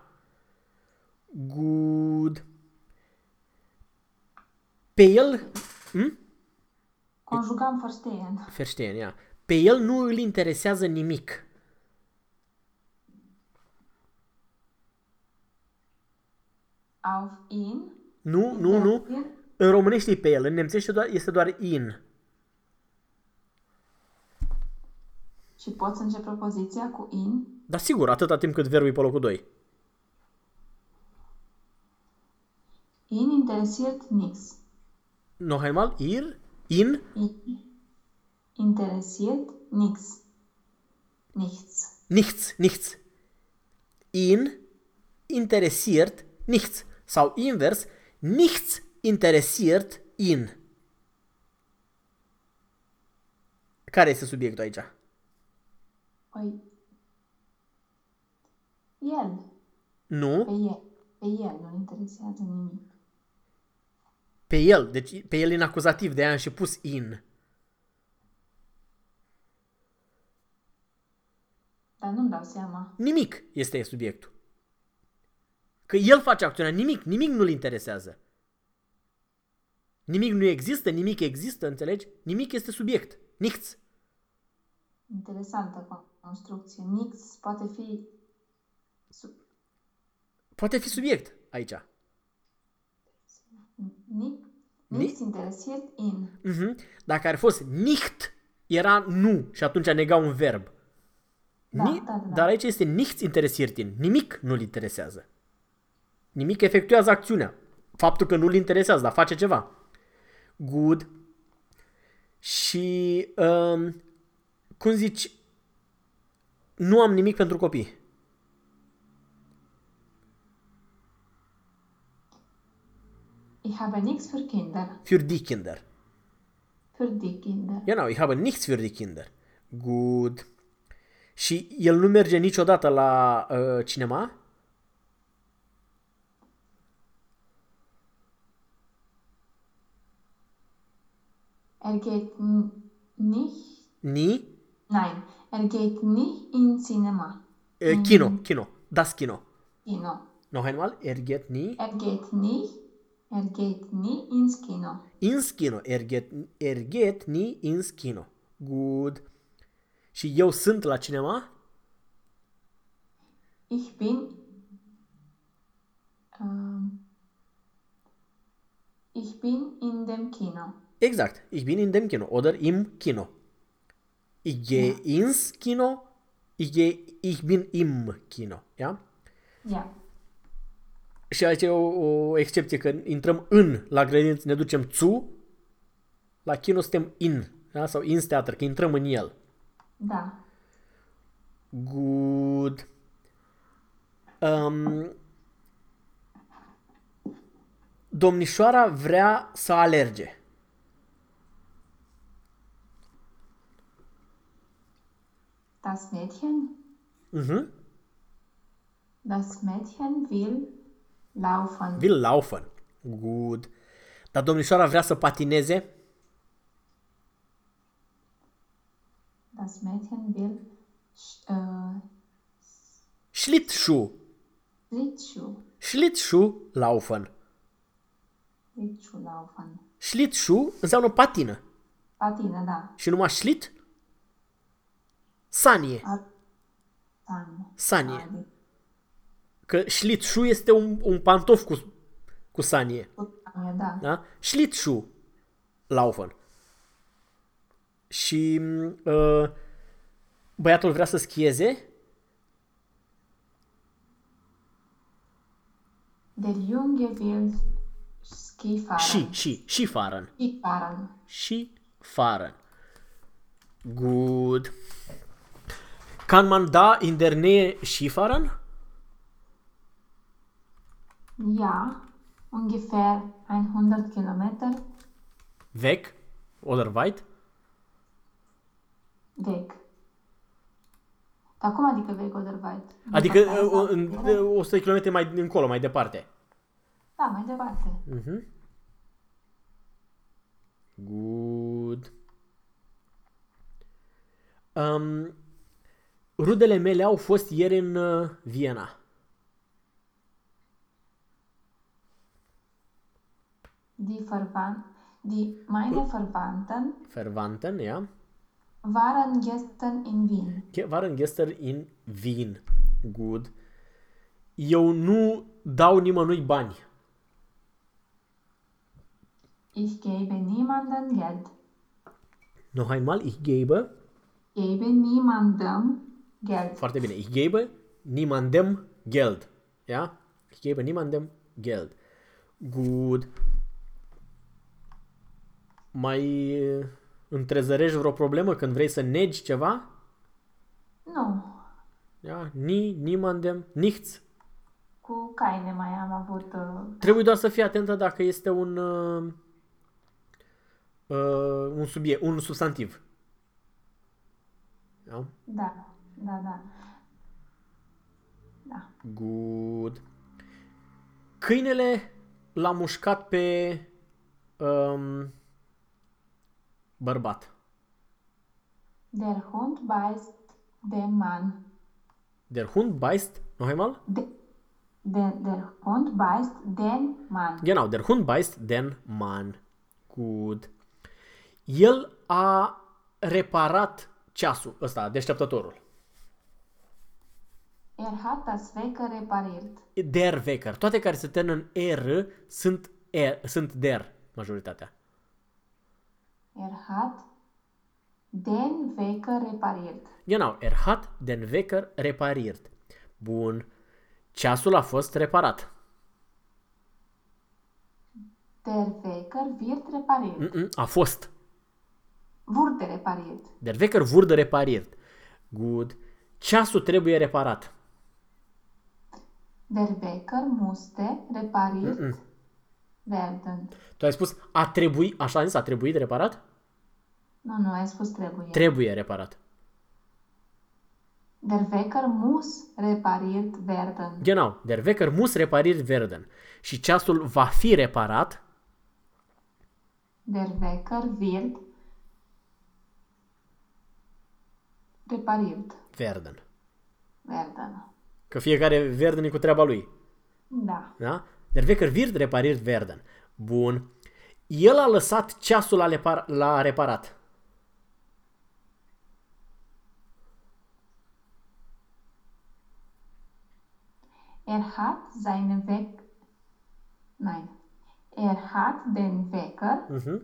Good. Pe el, hm? Conjugam verstehen. Verstehen, ja. Pe el nu îl interesează nimic. Auf ihn. Nu, nu, nu. interessiert- În românește e pe el, în nemțește doar, este doar in. Și poți începe propoziția cu in. Dar sigur, atâta timp cât verbul e pe locul 2. Ihn interessiert nichts. Noch einmal, ir, in, Ihn interessiert nichts. Nichts. nichts, nichts. In interessiert nichts. Sau invers, nichts interessiert in. Care este subiectul aici? Păi, El. Nu? Pe el. Pe el nu-l interesează nimic. Pe el. Deci pe el e în acuzativ, de aia am și pus in. Dar nu-mi dau seama. Nimic este subiectul. Că el face acțiunea, nimic, nimic nu-l interesează. Nimic nu există, nimic există, înțelegi? Nimic este subiect. Nichts. Interesantă construcție. Nix poate fi... Su... Poate fi subiect aici. Nic, nix interesiert in. Mhm. Dacă ar fi fost nicht, era nu și atunci nega un verb. Da, Ni- da, da, da. Dar aici este nichts interesiert in. Nimic nu-l interesează. Nimic efectuează acțiunea. Faptul că nu-l interesează, dar face ceva. Good. Și, um, cum zici, nu am nimic pentru copii. Ich habe nichts für Kinder. Für die Kinder. Für die Kinder. Genau, ich habe nichts für die Kinder. Good. Și el nu merge niciodată la uh, cinema? Er geht n- nicht... Ni? Nein, er geht nicht in Cinema. Uh, Kino, Kino. Das Kino. Kino. Noch einmal, er geht nie Er geht nicht... Er geht nie ins Kino. ins Kino. Er geht, er geht nie ins Kino. Good. Și eu sunt la cinema? Ich bin... Ähm, ich bin in dem Kino. Exact. Ich bin in dem Kino oder im Kino. Ich gehe ins Kino. Ich, gehe, ich bin im Kino. Ja? Ja. Și aici e o, o excepție, că intrăm în la grădiniță, ne ducem tu, la kino suntem in, da? sau in theater, că intrăm în el. Da. Good. Um, domnișoara vrea să alerge. Das Mädchen... Mhm. Das Mädchen will laufen. Will laufen. Good. Dar domnișoara vrea să patineze. Das Mädchen will sch- äh, Schlittschuh. Schlittschuh, Schlittschuh laufen. Schlittschuh laufen. Schlittschuh înseamnă patină. Patină, da. Și numai schlitt? Sanie. A- Sanie. Sanie. Adică Că Schlittschuh este un, un pantof cu, cu sanie. cu sanie, da. Da? Schlittschuh laufen. Și uh, băiatul vrea să schieze. Der Junge will Skifahren. Și, și, și fahren. Skifahren. Și fahren. Good. Kann man da in der Nähe Skifahren? Ja, ungefähr 100 Kilometer Weg oder weit? weg. Dar cum adică weg oder weit? Adică Departe uh, sau- în, uh, 100 km mai încolo, mai departe. Da, mai departe. Mhm. Good. Um, rudele mele au fost ieri în uh, Viena. Die, Verwand die meine Verwandten Verwandten, ja. waren gestern in Wien. Ge- Waren gestern in Wien. Good. Eu nu dau nimănui bani. Ich gebe niemandem Geld. Noch einmal, ich gebe. Gebe niemandem Geld. Foarte bine. Ich gebe niemandem Geld. Ja? Ich gebe niemandem Geld. Good. Mai uh, întrezărești vreo problemă când vrei să negi ceva? Nu. Ja? Ni, niemandem, nichts. Cu caine mai am avut... Uh, Trebuie doar să fii atentă dacă este un uh, uh, un subiect, un substantiv. Da? da, da, da. Da. Good. Câinele l-a mușcat pe um, bărbat. Der Hund beißt den Mann. Der Hund beißt, noch einmal? De, der, der Hund beißt den Mann. Genau, der Hund beißt den Mann. Good. El a reparat ceasul ăsta, deșteptătorul. Er hat das Wecker repariert. Der Wecker. Toate care se termină în R sunt, er, sunt der, majoritatea. Er hat den Wecker repariert. Genau, er hat den Wecker repariert. Bun. Ceasul a fost reparat. Der Wecker wird repariert. Mm-mm, a fost. Wurde repariert. Der Wecker wurde repariert. Good. Ceasul trebuie reparat. Der Wecker musste repariert werden. Tu ai spus a trebui, așa a zis, a trebuit reparat? Nu, nu, ai spus trebuie. Trebuie reparat. Der Wecker muss repariert werden. Genau, der Wecker muss repariert werden. Și ceasul va fi reparat, Der Wecker wird repariert werden. werden. Că fiecare werden e cu treaba lui. Da. Da? Der Wecker wird repariert werden. Bun. El a lăsat ceasul la, repar- la reparat. Er hat seinen Weck. Nein. Er hat den Wecker Mhm.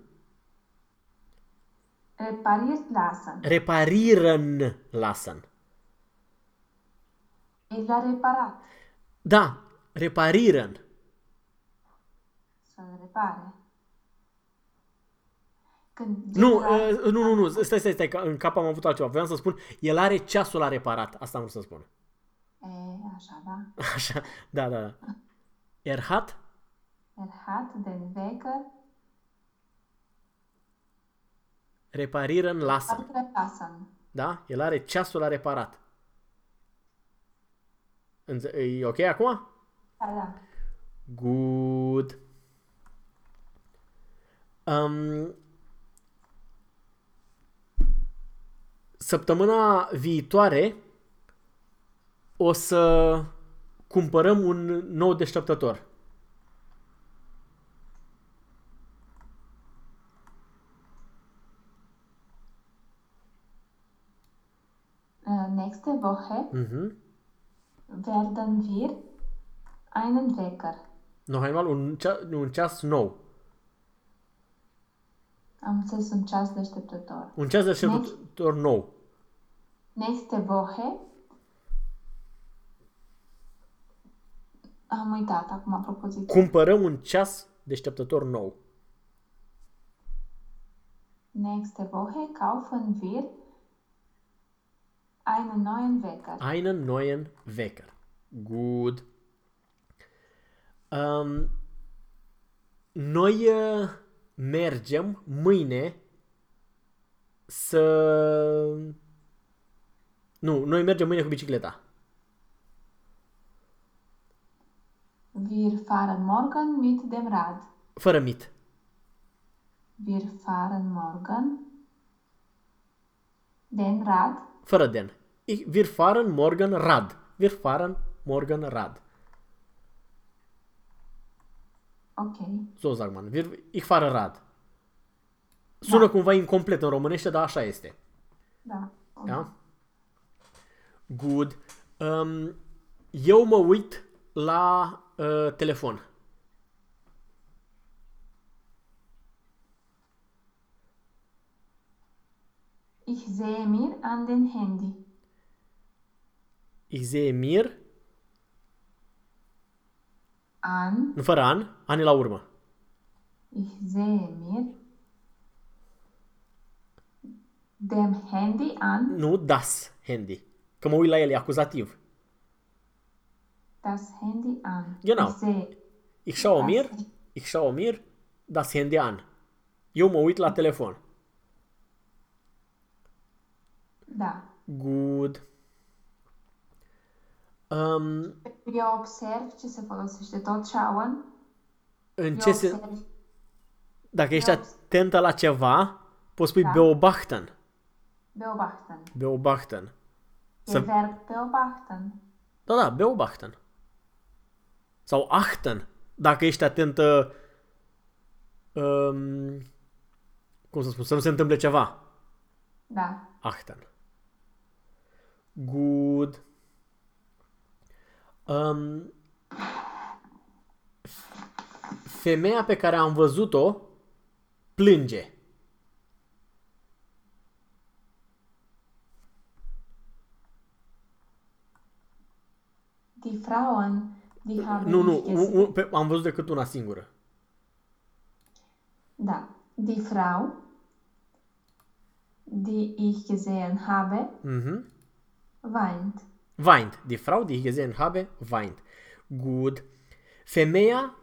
repariert lassen. Reparieren lassen. El a reparat. Da, reparieren. Să-l repare. Când Nu, general- uh, nu, nu, nu, stai, stai, stai, că în cap am avut altceva. Vreau să spun, el are ceasul la reparat. Asta am vrut să spun. E, așa, da. Așa, da, da, da. Er hat, Er hat den Wecker reparieren lassen. repariert lassen. Da? El are ceasul la reparat. Înțe- E ok acum? Da, da. Good. Um, săptămâna viitoare o să cumpărăm un nou deșteptător. Äh, nächste Woche Mhm. Werden wir einen Wecker. Noch einmal, un, cea, un ceas nou. Am înțeles un ceas deșteptător. Un ceas deșteptător nou. Nächste Woche am uitat acum propoziția. Cumpărăm un ceas deșteptător nou. Nächste Woche kaufen wir einen neuen Wecker. Einen neuen Wecker. Good. Um, noi uh, mergem mâine să... Nu, noi mergem mâine cu bicicleta. Wir fahren morgen mit dem Rad. Fără mit. Wir fahren morgen den Rad. Fără den. Ich, wir fahren morgen Rad. Wir fahren morgen Rad. Ok. So sagt man. Wir, ich fahre Rad. Sună cumva incomplet în românește, dar așa este. Da. Da? Good. Um, eu mă uit la uh, telefon. Ich sehe mir an den Handy. Ich sehe mir, An. nu fără an, ani la urmă. Ich sehe mir dem Handy an. Nu das Handy. Că mă uit la el, e acuzativ. Das Handy an. Genau. Ich sehe Ich schaue Das- mir, ich schaue mir das Handy an. Eu mă uit la telefon. Da. Good. Um, Eu observ ce se folosește tot schauen. în Eu ce se, observ. dacă ești eu- atentă la ceva, poți spui Da. beobachten. Beobachten. Beobachten. Să... Să, verb beobachten. da, da, beobachten. Sau achten. Dacă ești atentă, um, cum să spun, să nu se întâmple ceva. Da. Achten. Good. Um, femeia pe care am văzut-o plânge. Die Frauen, die haben Nu, nu, mich un, gesehen. un, pe, am văzut decât una singură. Da. Die Frau, die ich gesehen habe, Mhm. Weint. Weint. Die Frau, die ich gesehen habe, weint. Good. Femeia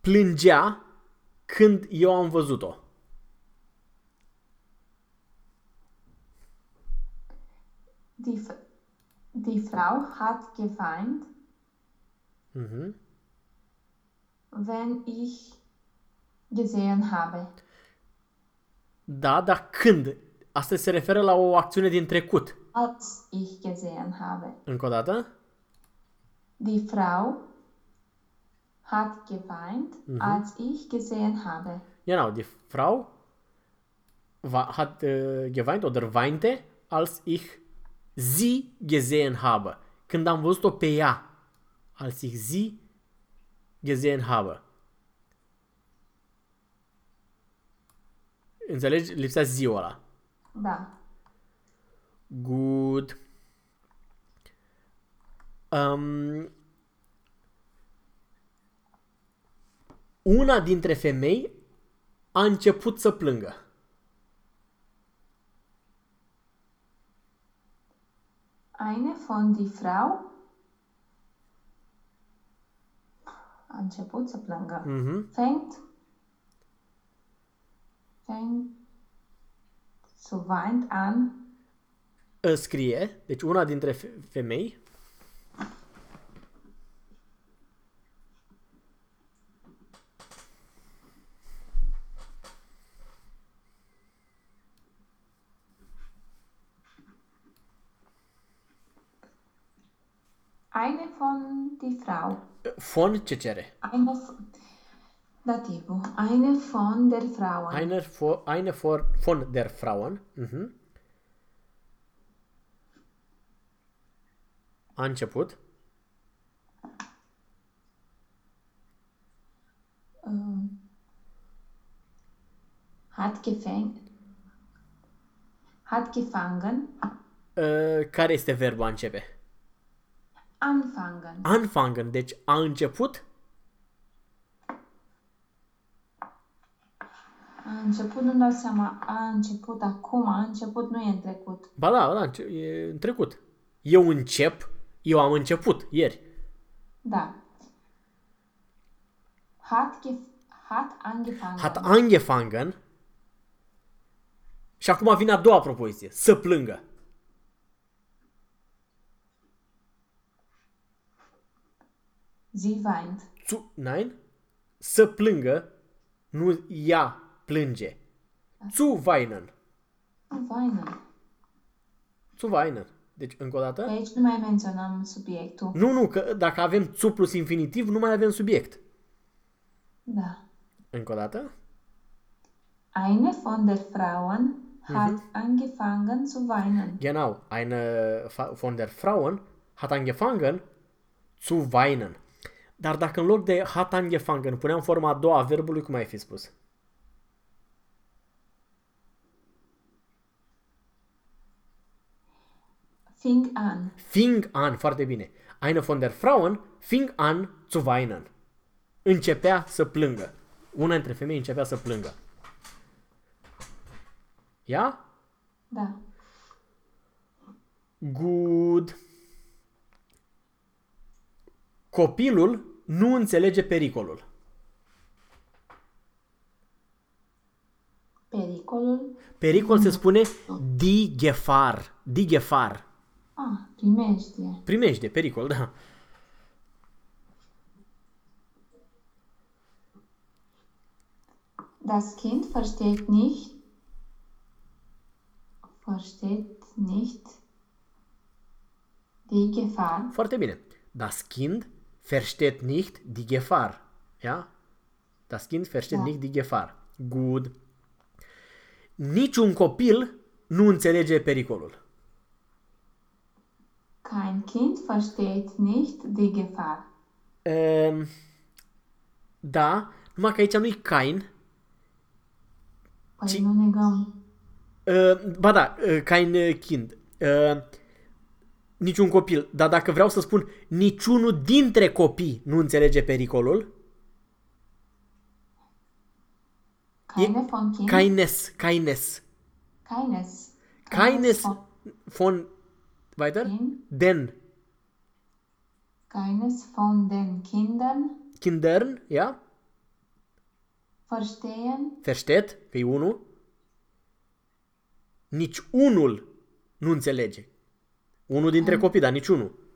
plângea când eu am văzut-o. Die, die Frau hat geweint, Mhm. wenn ich gesehen habe. Da, dar când? Asta se referă la o acțiune din trecut. Als ich gesehen habe. Încă o dată? Die Frau hat geweint, als ich gesehen habe. Genau, die Frau hat äh, geweint oder weinte, als ich sie gesehen habe. Când am văzut-o pe ea. Als ich sie gesehen habe. Înțelegi? Lipsea ziua ăla. Da. Good. Um, una dintre femei a început să plângă. Eine von die Frau a început să plângă. Mhm. Fängt, fängt, so weint an, Î Scrie, deci una dintre fe- femei eine von die Frau, von ce cere? eine, v- dativul, eine von der Frauen, Eine, for, eine for, von der Frauen. Mhm. A început. ähm, hat gefängt, hat gefangen, Uh, care este verbul a începe? anfangen, Anfangen, deci a început a început, nu-mi dau seama, a început acum, a început, nu e în trecut. Ba da, da, înce- e în trecut. Eu încep, eu am început ieri. Da. Hat, gef hat angefangen. Hat angefangen. Și acum vine a doua propoziție. Să plângă. Sie weint. Zu, nein? Să plângă, nu ea plânge. Zu weinen. Weinen. Zu weinen. Deci, încă o dată. Pe aici nu mai menționăm subiectul. Nu, nu, că dacă avem zu plus infinitiv, nu mai avem subiect. Da. Încă o dată. Eine von der Frauen hat angefangen zu weinen. Genau, eine fa- von der Frauen hat angefangen zu weinen. Dar dacă în loc de hat angefangen puneam forma a doua a verbului, cum ai fi spus? Fing an. Fing an, foarte bine. Eine von der Frauen fing an zu weinen. Începea să plângă. Una dintre femei începea să plângă. Ia? Da. Good. Copilul nu înțelege pericolul. Pericolul. Pericol se spune die Gefahr. Die Gefahr. Ah, Primejdie. Primejdie, pericol, da. Das Kind versteht nicht, versteht nicht die Gefahr. Foarte bine. Das Kind versteht nicht die Gefahr. Ja? Das Kind versteht Da. nicht die Gefahr. Good. Niciun copil nu înțelege pericolul. Kein Kind versteht nicht die Gefahr. Um, da, numai că aici nu-i Cain. Păi Ci- nu negăm. Uh, ba da, uh, Cain uh, Kind. Uh, niciun copil. Dar dacă vreau să spun niciunul dintre copii nu înțelege pericolul, Keine von Kind. Keines, keines. keines. Keines von von weiter? Kind. Den Keines von den Kindern Kindern, ja? verstehen Versteht, că e unul. Nici unul nu înțelege. Unul dintre copii, dar nici unul.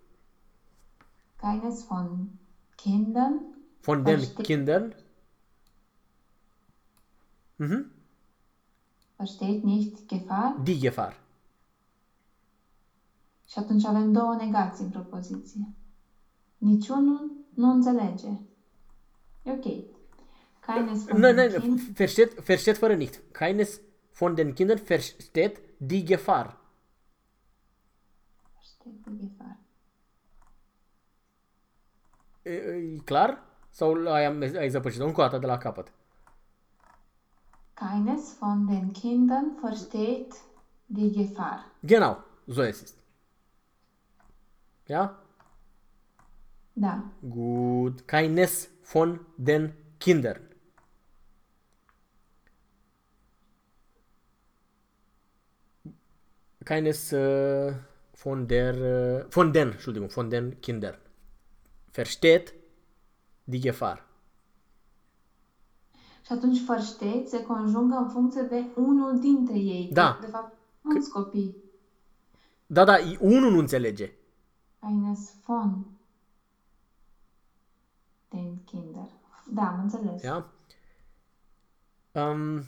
keines von Kindern Von den Verste- Kindern. Mhm. versteht nicht Gefahr. Die Gefahr. Și atunci avem două negații în propoziție. Niciunul nu înțelege. E ok. Keines von Nein, den nein, Kindern versteht, versteht fără nicht. Keines von den Kindern versteht die Gefahr. versteht die Gefahr. E, e clar? Sau ai, ai zăpăcit-o încă o dată de la capăt? Keines von den Kindern versteht die Gefahr. Genau, so es ist. Ja? Da. Gut. Keines von den Kindern. Keines äh, von der, äh, von den, Entschuldigung, von den Kindern. Versteht die Gefahr. Și atunci versteht se conjungă în funcție de unul dintre ei. Da. De fapt, mulți copii. Da, da, e- unul nu înțelege. Keines von den Kindern. Da, am înțeles. Ja? Um,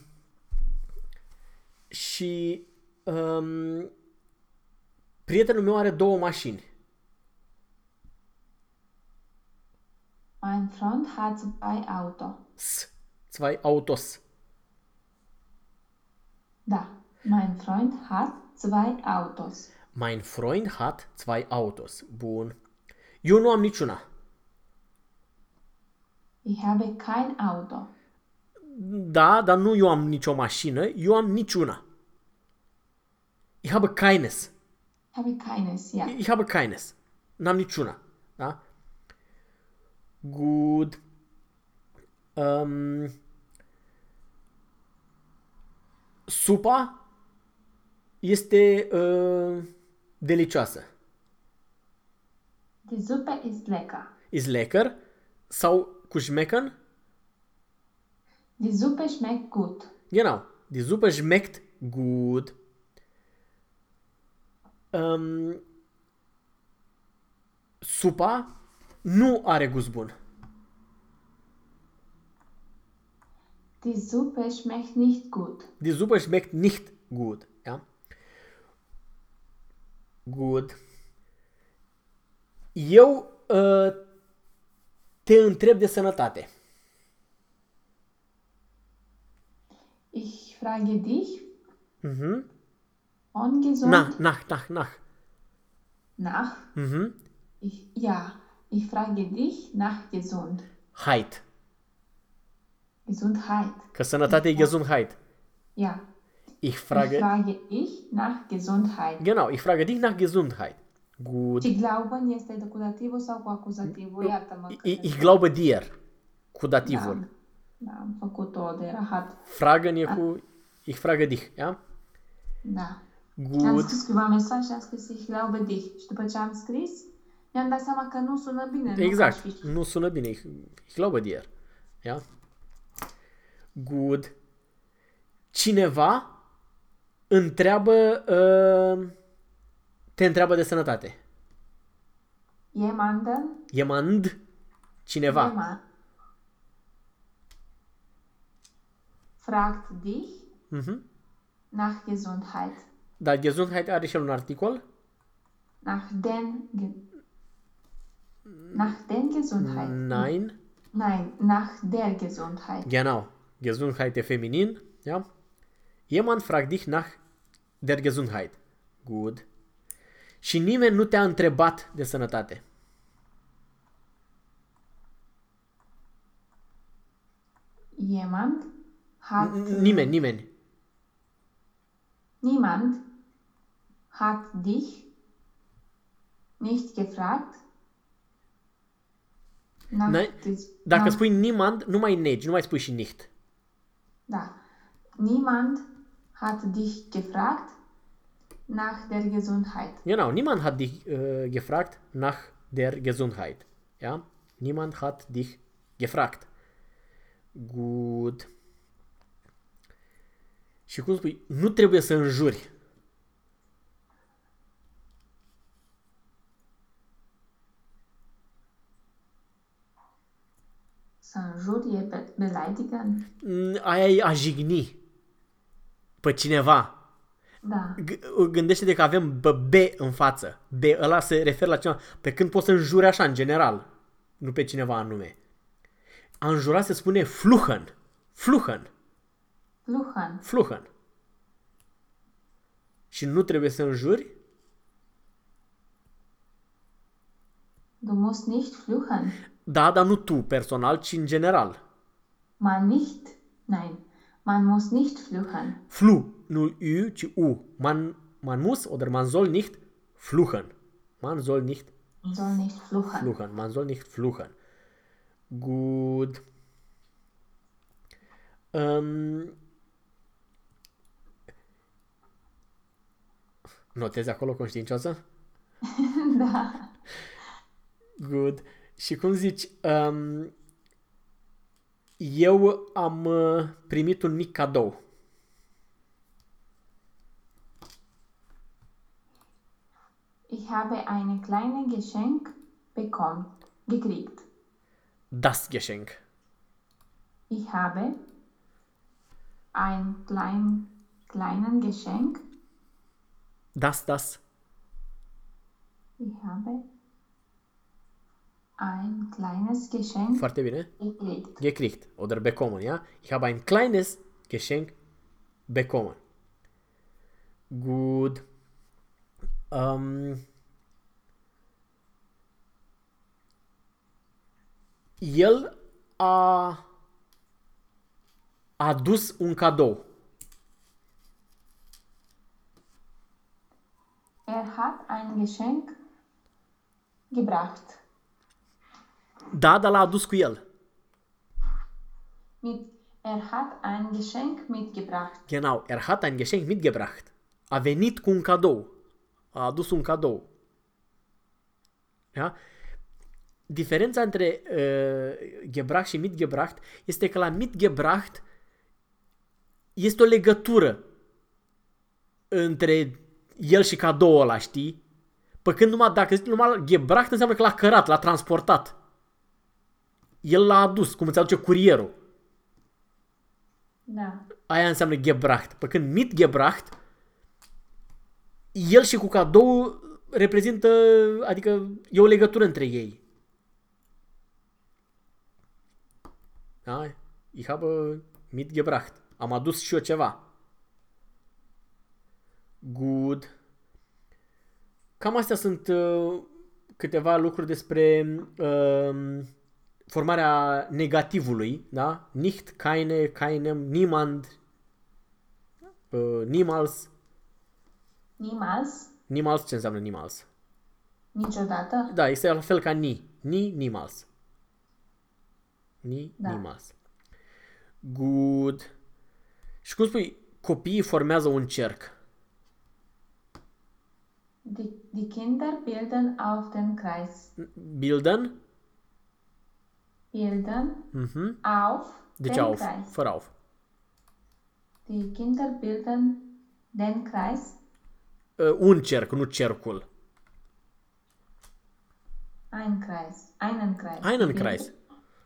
și um, prietenul meu are două mașini. Mein Freund hat zwei Auto. S, zwei Autos. Da. Mein Freund hat zwei Autos. Mein Freund hat zwei Autos. Bun. Eu nu am niciuna. Ich habe kein Auto. Da, dar nu eu am nicio mașină, eu am niciuna. Ich habe keines. Ich habe keines, ja. Ich habe keines. N-am niciuna. Da? Good. Um, supa este uh, delicioasă. Die Suppe ist lecker. Is lecker sau cu schmecken? Die Suppe schmeckt gut. Genau. Die Suppe schmeckt gut. Um, supa nu are gust bun. Die Suppe schmeckt nicht gut. Die Suppe schmeckt nicht gut. Ja? Gut. Eu uh, te întreb de sănătate. Ich frage dich Mhm. von gesund Nach, nach, nach, nach. nach. Mhm. Ich, ja, ich frage dich nach gesund. Heit. Gesundheit. Că sănătate e Gesundheit. Ja. Ich Ich frage... frage ich nach Gesundheit. Genau, ich frage dich nach Gesundheit. Gut. Și glauben este de cu dativul sau cu acuzativul? Iartă-mă. că Ich, ich glaube dir. Cu dativul. Da, da, am făcut-o de rahat. Fragen e cu... Ich frage dich, ja? Da. Am Gut. scris câteva mesaj și am scris ich glaube dich. Și după ce am scris, mi-am dat seama că nu sună bine. nu Exact. aș fi- Nu sună bine. Ich, ich glaube dir. Ja? Gut. Cineva întreabă... Uh, te întreabă de sănătate. Jemanden, Jemand, cineva. jemand fragt dich Mhm. nach Gesundheit. Dar Gesundheit are și el un articol? Nach den, Ge nach den Gesundheit. Nein. Nein, nach der Gesundheit. Genau. Gesundheit e feminin. Ja? Jemand fragt dich nach der Gesundheit. Good. Și nimeni nu te-a întrebat de sănătate. Jemand hat, N- Nimeni, nimeni. niemand hat dich nicht gefragt nach Nein, ges- Dacă nach, spui niemand, nu mai negi, nu mai spui și nicht. da. Niemand hat dich gefragt nach der Gesundheit. Genau, niemand hat dich äh, gefragt nach der Gesundheit. Ja? Niemand hat dich gefragt. Good. Și cum spui, nu trebuie să înjuri. Să înjuri e be- beleidigen. Mm, Aia e a jigni pe cineva. Da. G- gândește-te că avem B, B în față. B, ăla se referă la cineva. Pe când poți să înjuri așa, în general. Nu pe cineva anume. A înjura se spune fluchen. Fluchen. Fluchen. Fluchen. Și nu trebuie să înjuri? Du musst nicht fluchen. Da, dar nu tu personal, ci în general. Man nicht. Nein. Man muss nicht fluchen. Flu, nu U, ci U. Man, man muss oder man soll nicht fluchen. Man soll nicht Man soll nicht fluchen. fluchen. Man soll nicht fluchen. Gut. Um, notezi acolo conștiincioasă? da. Good. Și cum zici, um, eu am uh, primit un mic cadou. Ich habe eine kleine Geschenk bekommen, gekriegt. Das Geschenk. Ich habe ein klein, kleinen Geschenk. Das, das. Ich habe ein kleines Geschenk Foarte bine. gekriegt. Gekriegt. Oder bekommen, ja? Ich habe ein kleines Geschenk bekommen. Gut. Um, el a adus un cadou. Er hat ein Geschenk gebracht. Da, dar l-a adus cu el. Mit, er hat ein Geschenk mitgebracht. Genau, er hat ein Geschenk mitgebracht. A venit cu un cadou. A adus un cadou. Da? Diferența între uh, gebracht și mitgebracht este că la mitgebracht este o legătură între el și cadoul ăla, știi? Pe când numai, dacă zici numai gebracht înseamnă că l-a cărat, l-a transportat. El l-a adus, cum îți aduce curierul. Da. Aia înseamnă gebracht. Pe când mitgebracht, el și cu cadou reprezintă, adică e o legătură între ei. Da? Ich habe mitgebracht. Am adus și eu ceva. Good. Cam astea sunt uh, câteva lucruri despre uh, formarea negativului, da? Nicht, keine, keinem, niemand, uh, niemals. Niemals. Niemals ce înseamnă niemals? Niciodată. Da, este la fel ca ni. Ni, niemals. Ni, Da. niemals. Good. Și cum spui, copiii formează un cerc. Die, die Kinder bilden auf den Kreis. Bilden? Bilden Mhm. auf Deci den auf, Kreis. fără auf. Die Kinder bilden den Kreis. Uh, un cerc, nu cercul. Kreis. Einen Kreis. Einen Die Kreis. bilden-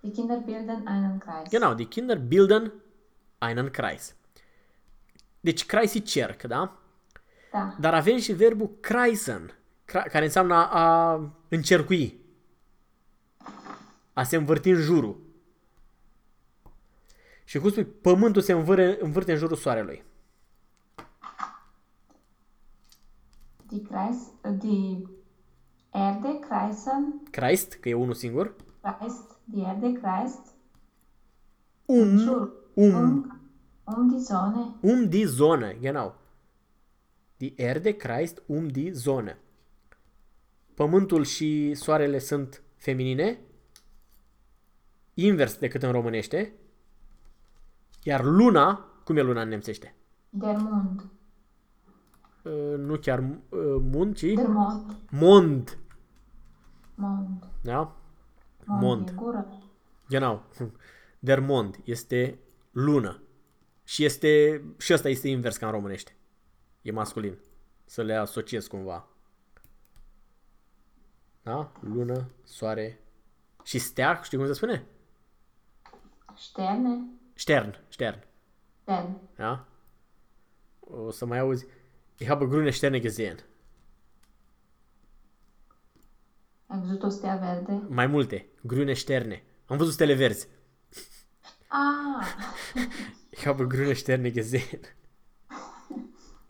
Die Kinder bilden einen Kreis. Genau, die Kinder bilden einen Kreis. Deci Kreis e cerc, da? Da. Dar avem și verbul kreisen, cra- care înseamnă a, a încercui. A se învârti în jurul. Și cum spui, pământul se învâre, învârte în jurul soarelui. Die Kreis, die Erde kreisen, Christ, că e unul singur. kreist, die Erde kreist Um, jur, um, um, um die Sonne. um die Sonne, genau. Die Erde kreist um die Sonne. Pământul și soarele sunt feminine, invers decât în românește, iar luna, cum e luna în nemțește? Der Mond. Uh, nu chiar uh, mund, ci Der Mond. mond. Mond. Da? Mond. Mond. E gură. Genau. Der Mond este lună. Și este și ăsta este invers ca în românește. E masculin. Să le asociez cumva. Da? Lună, soare și steag, știi cum se spune? Sterne. Stern, stern. Stern. Da? O să mai auzi Ich habe grüne Sterne gesehen. Ai văzut o stea verde? Mai multe. Grüne Sterne. Am văzut stele verzi. Ah! Ich habe grüne Sterne gesehen.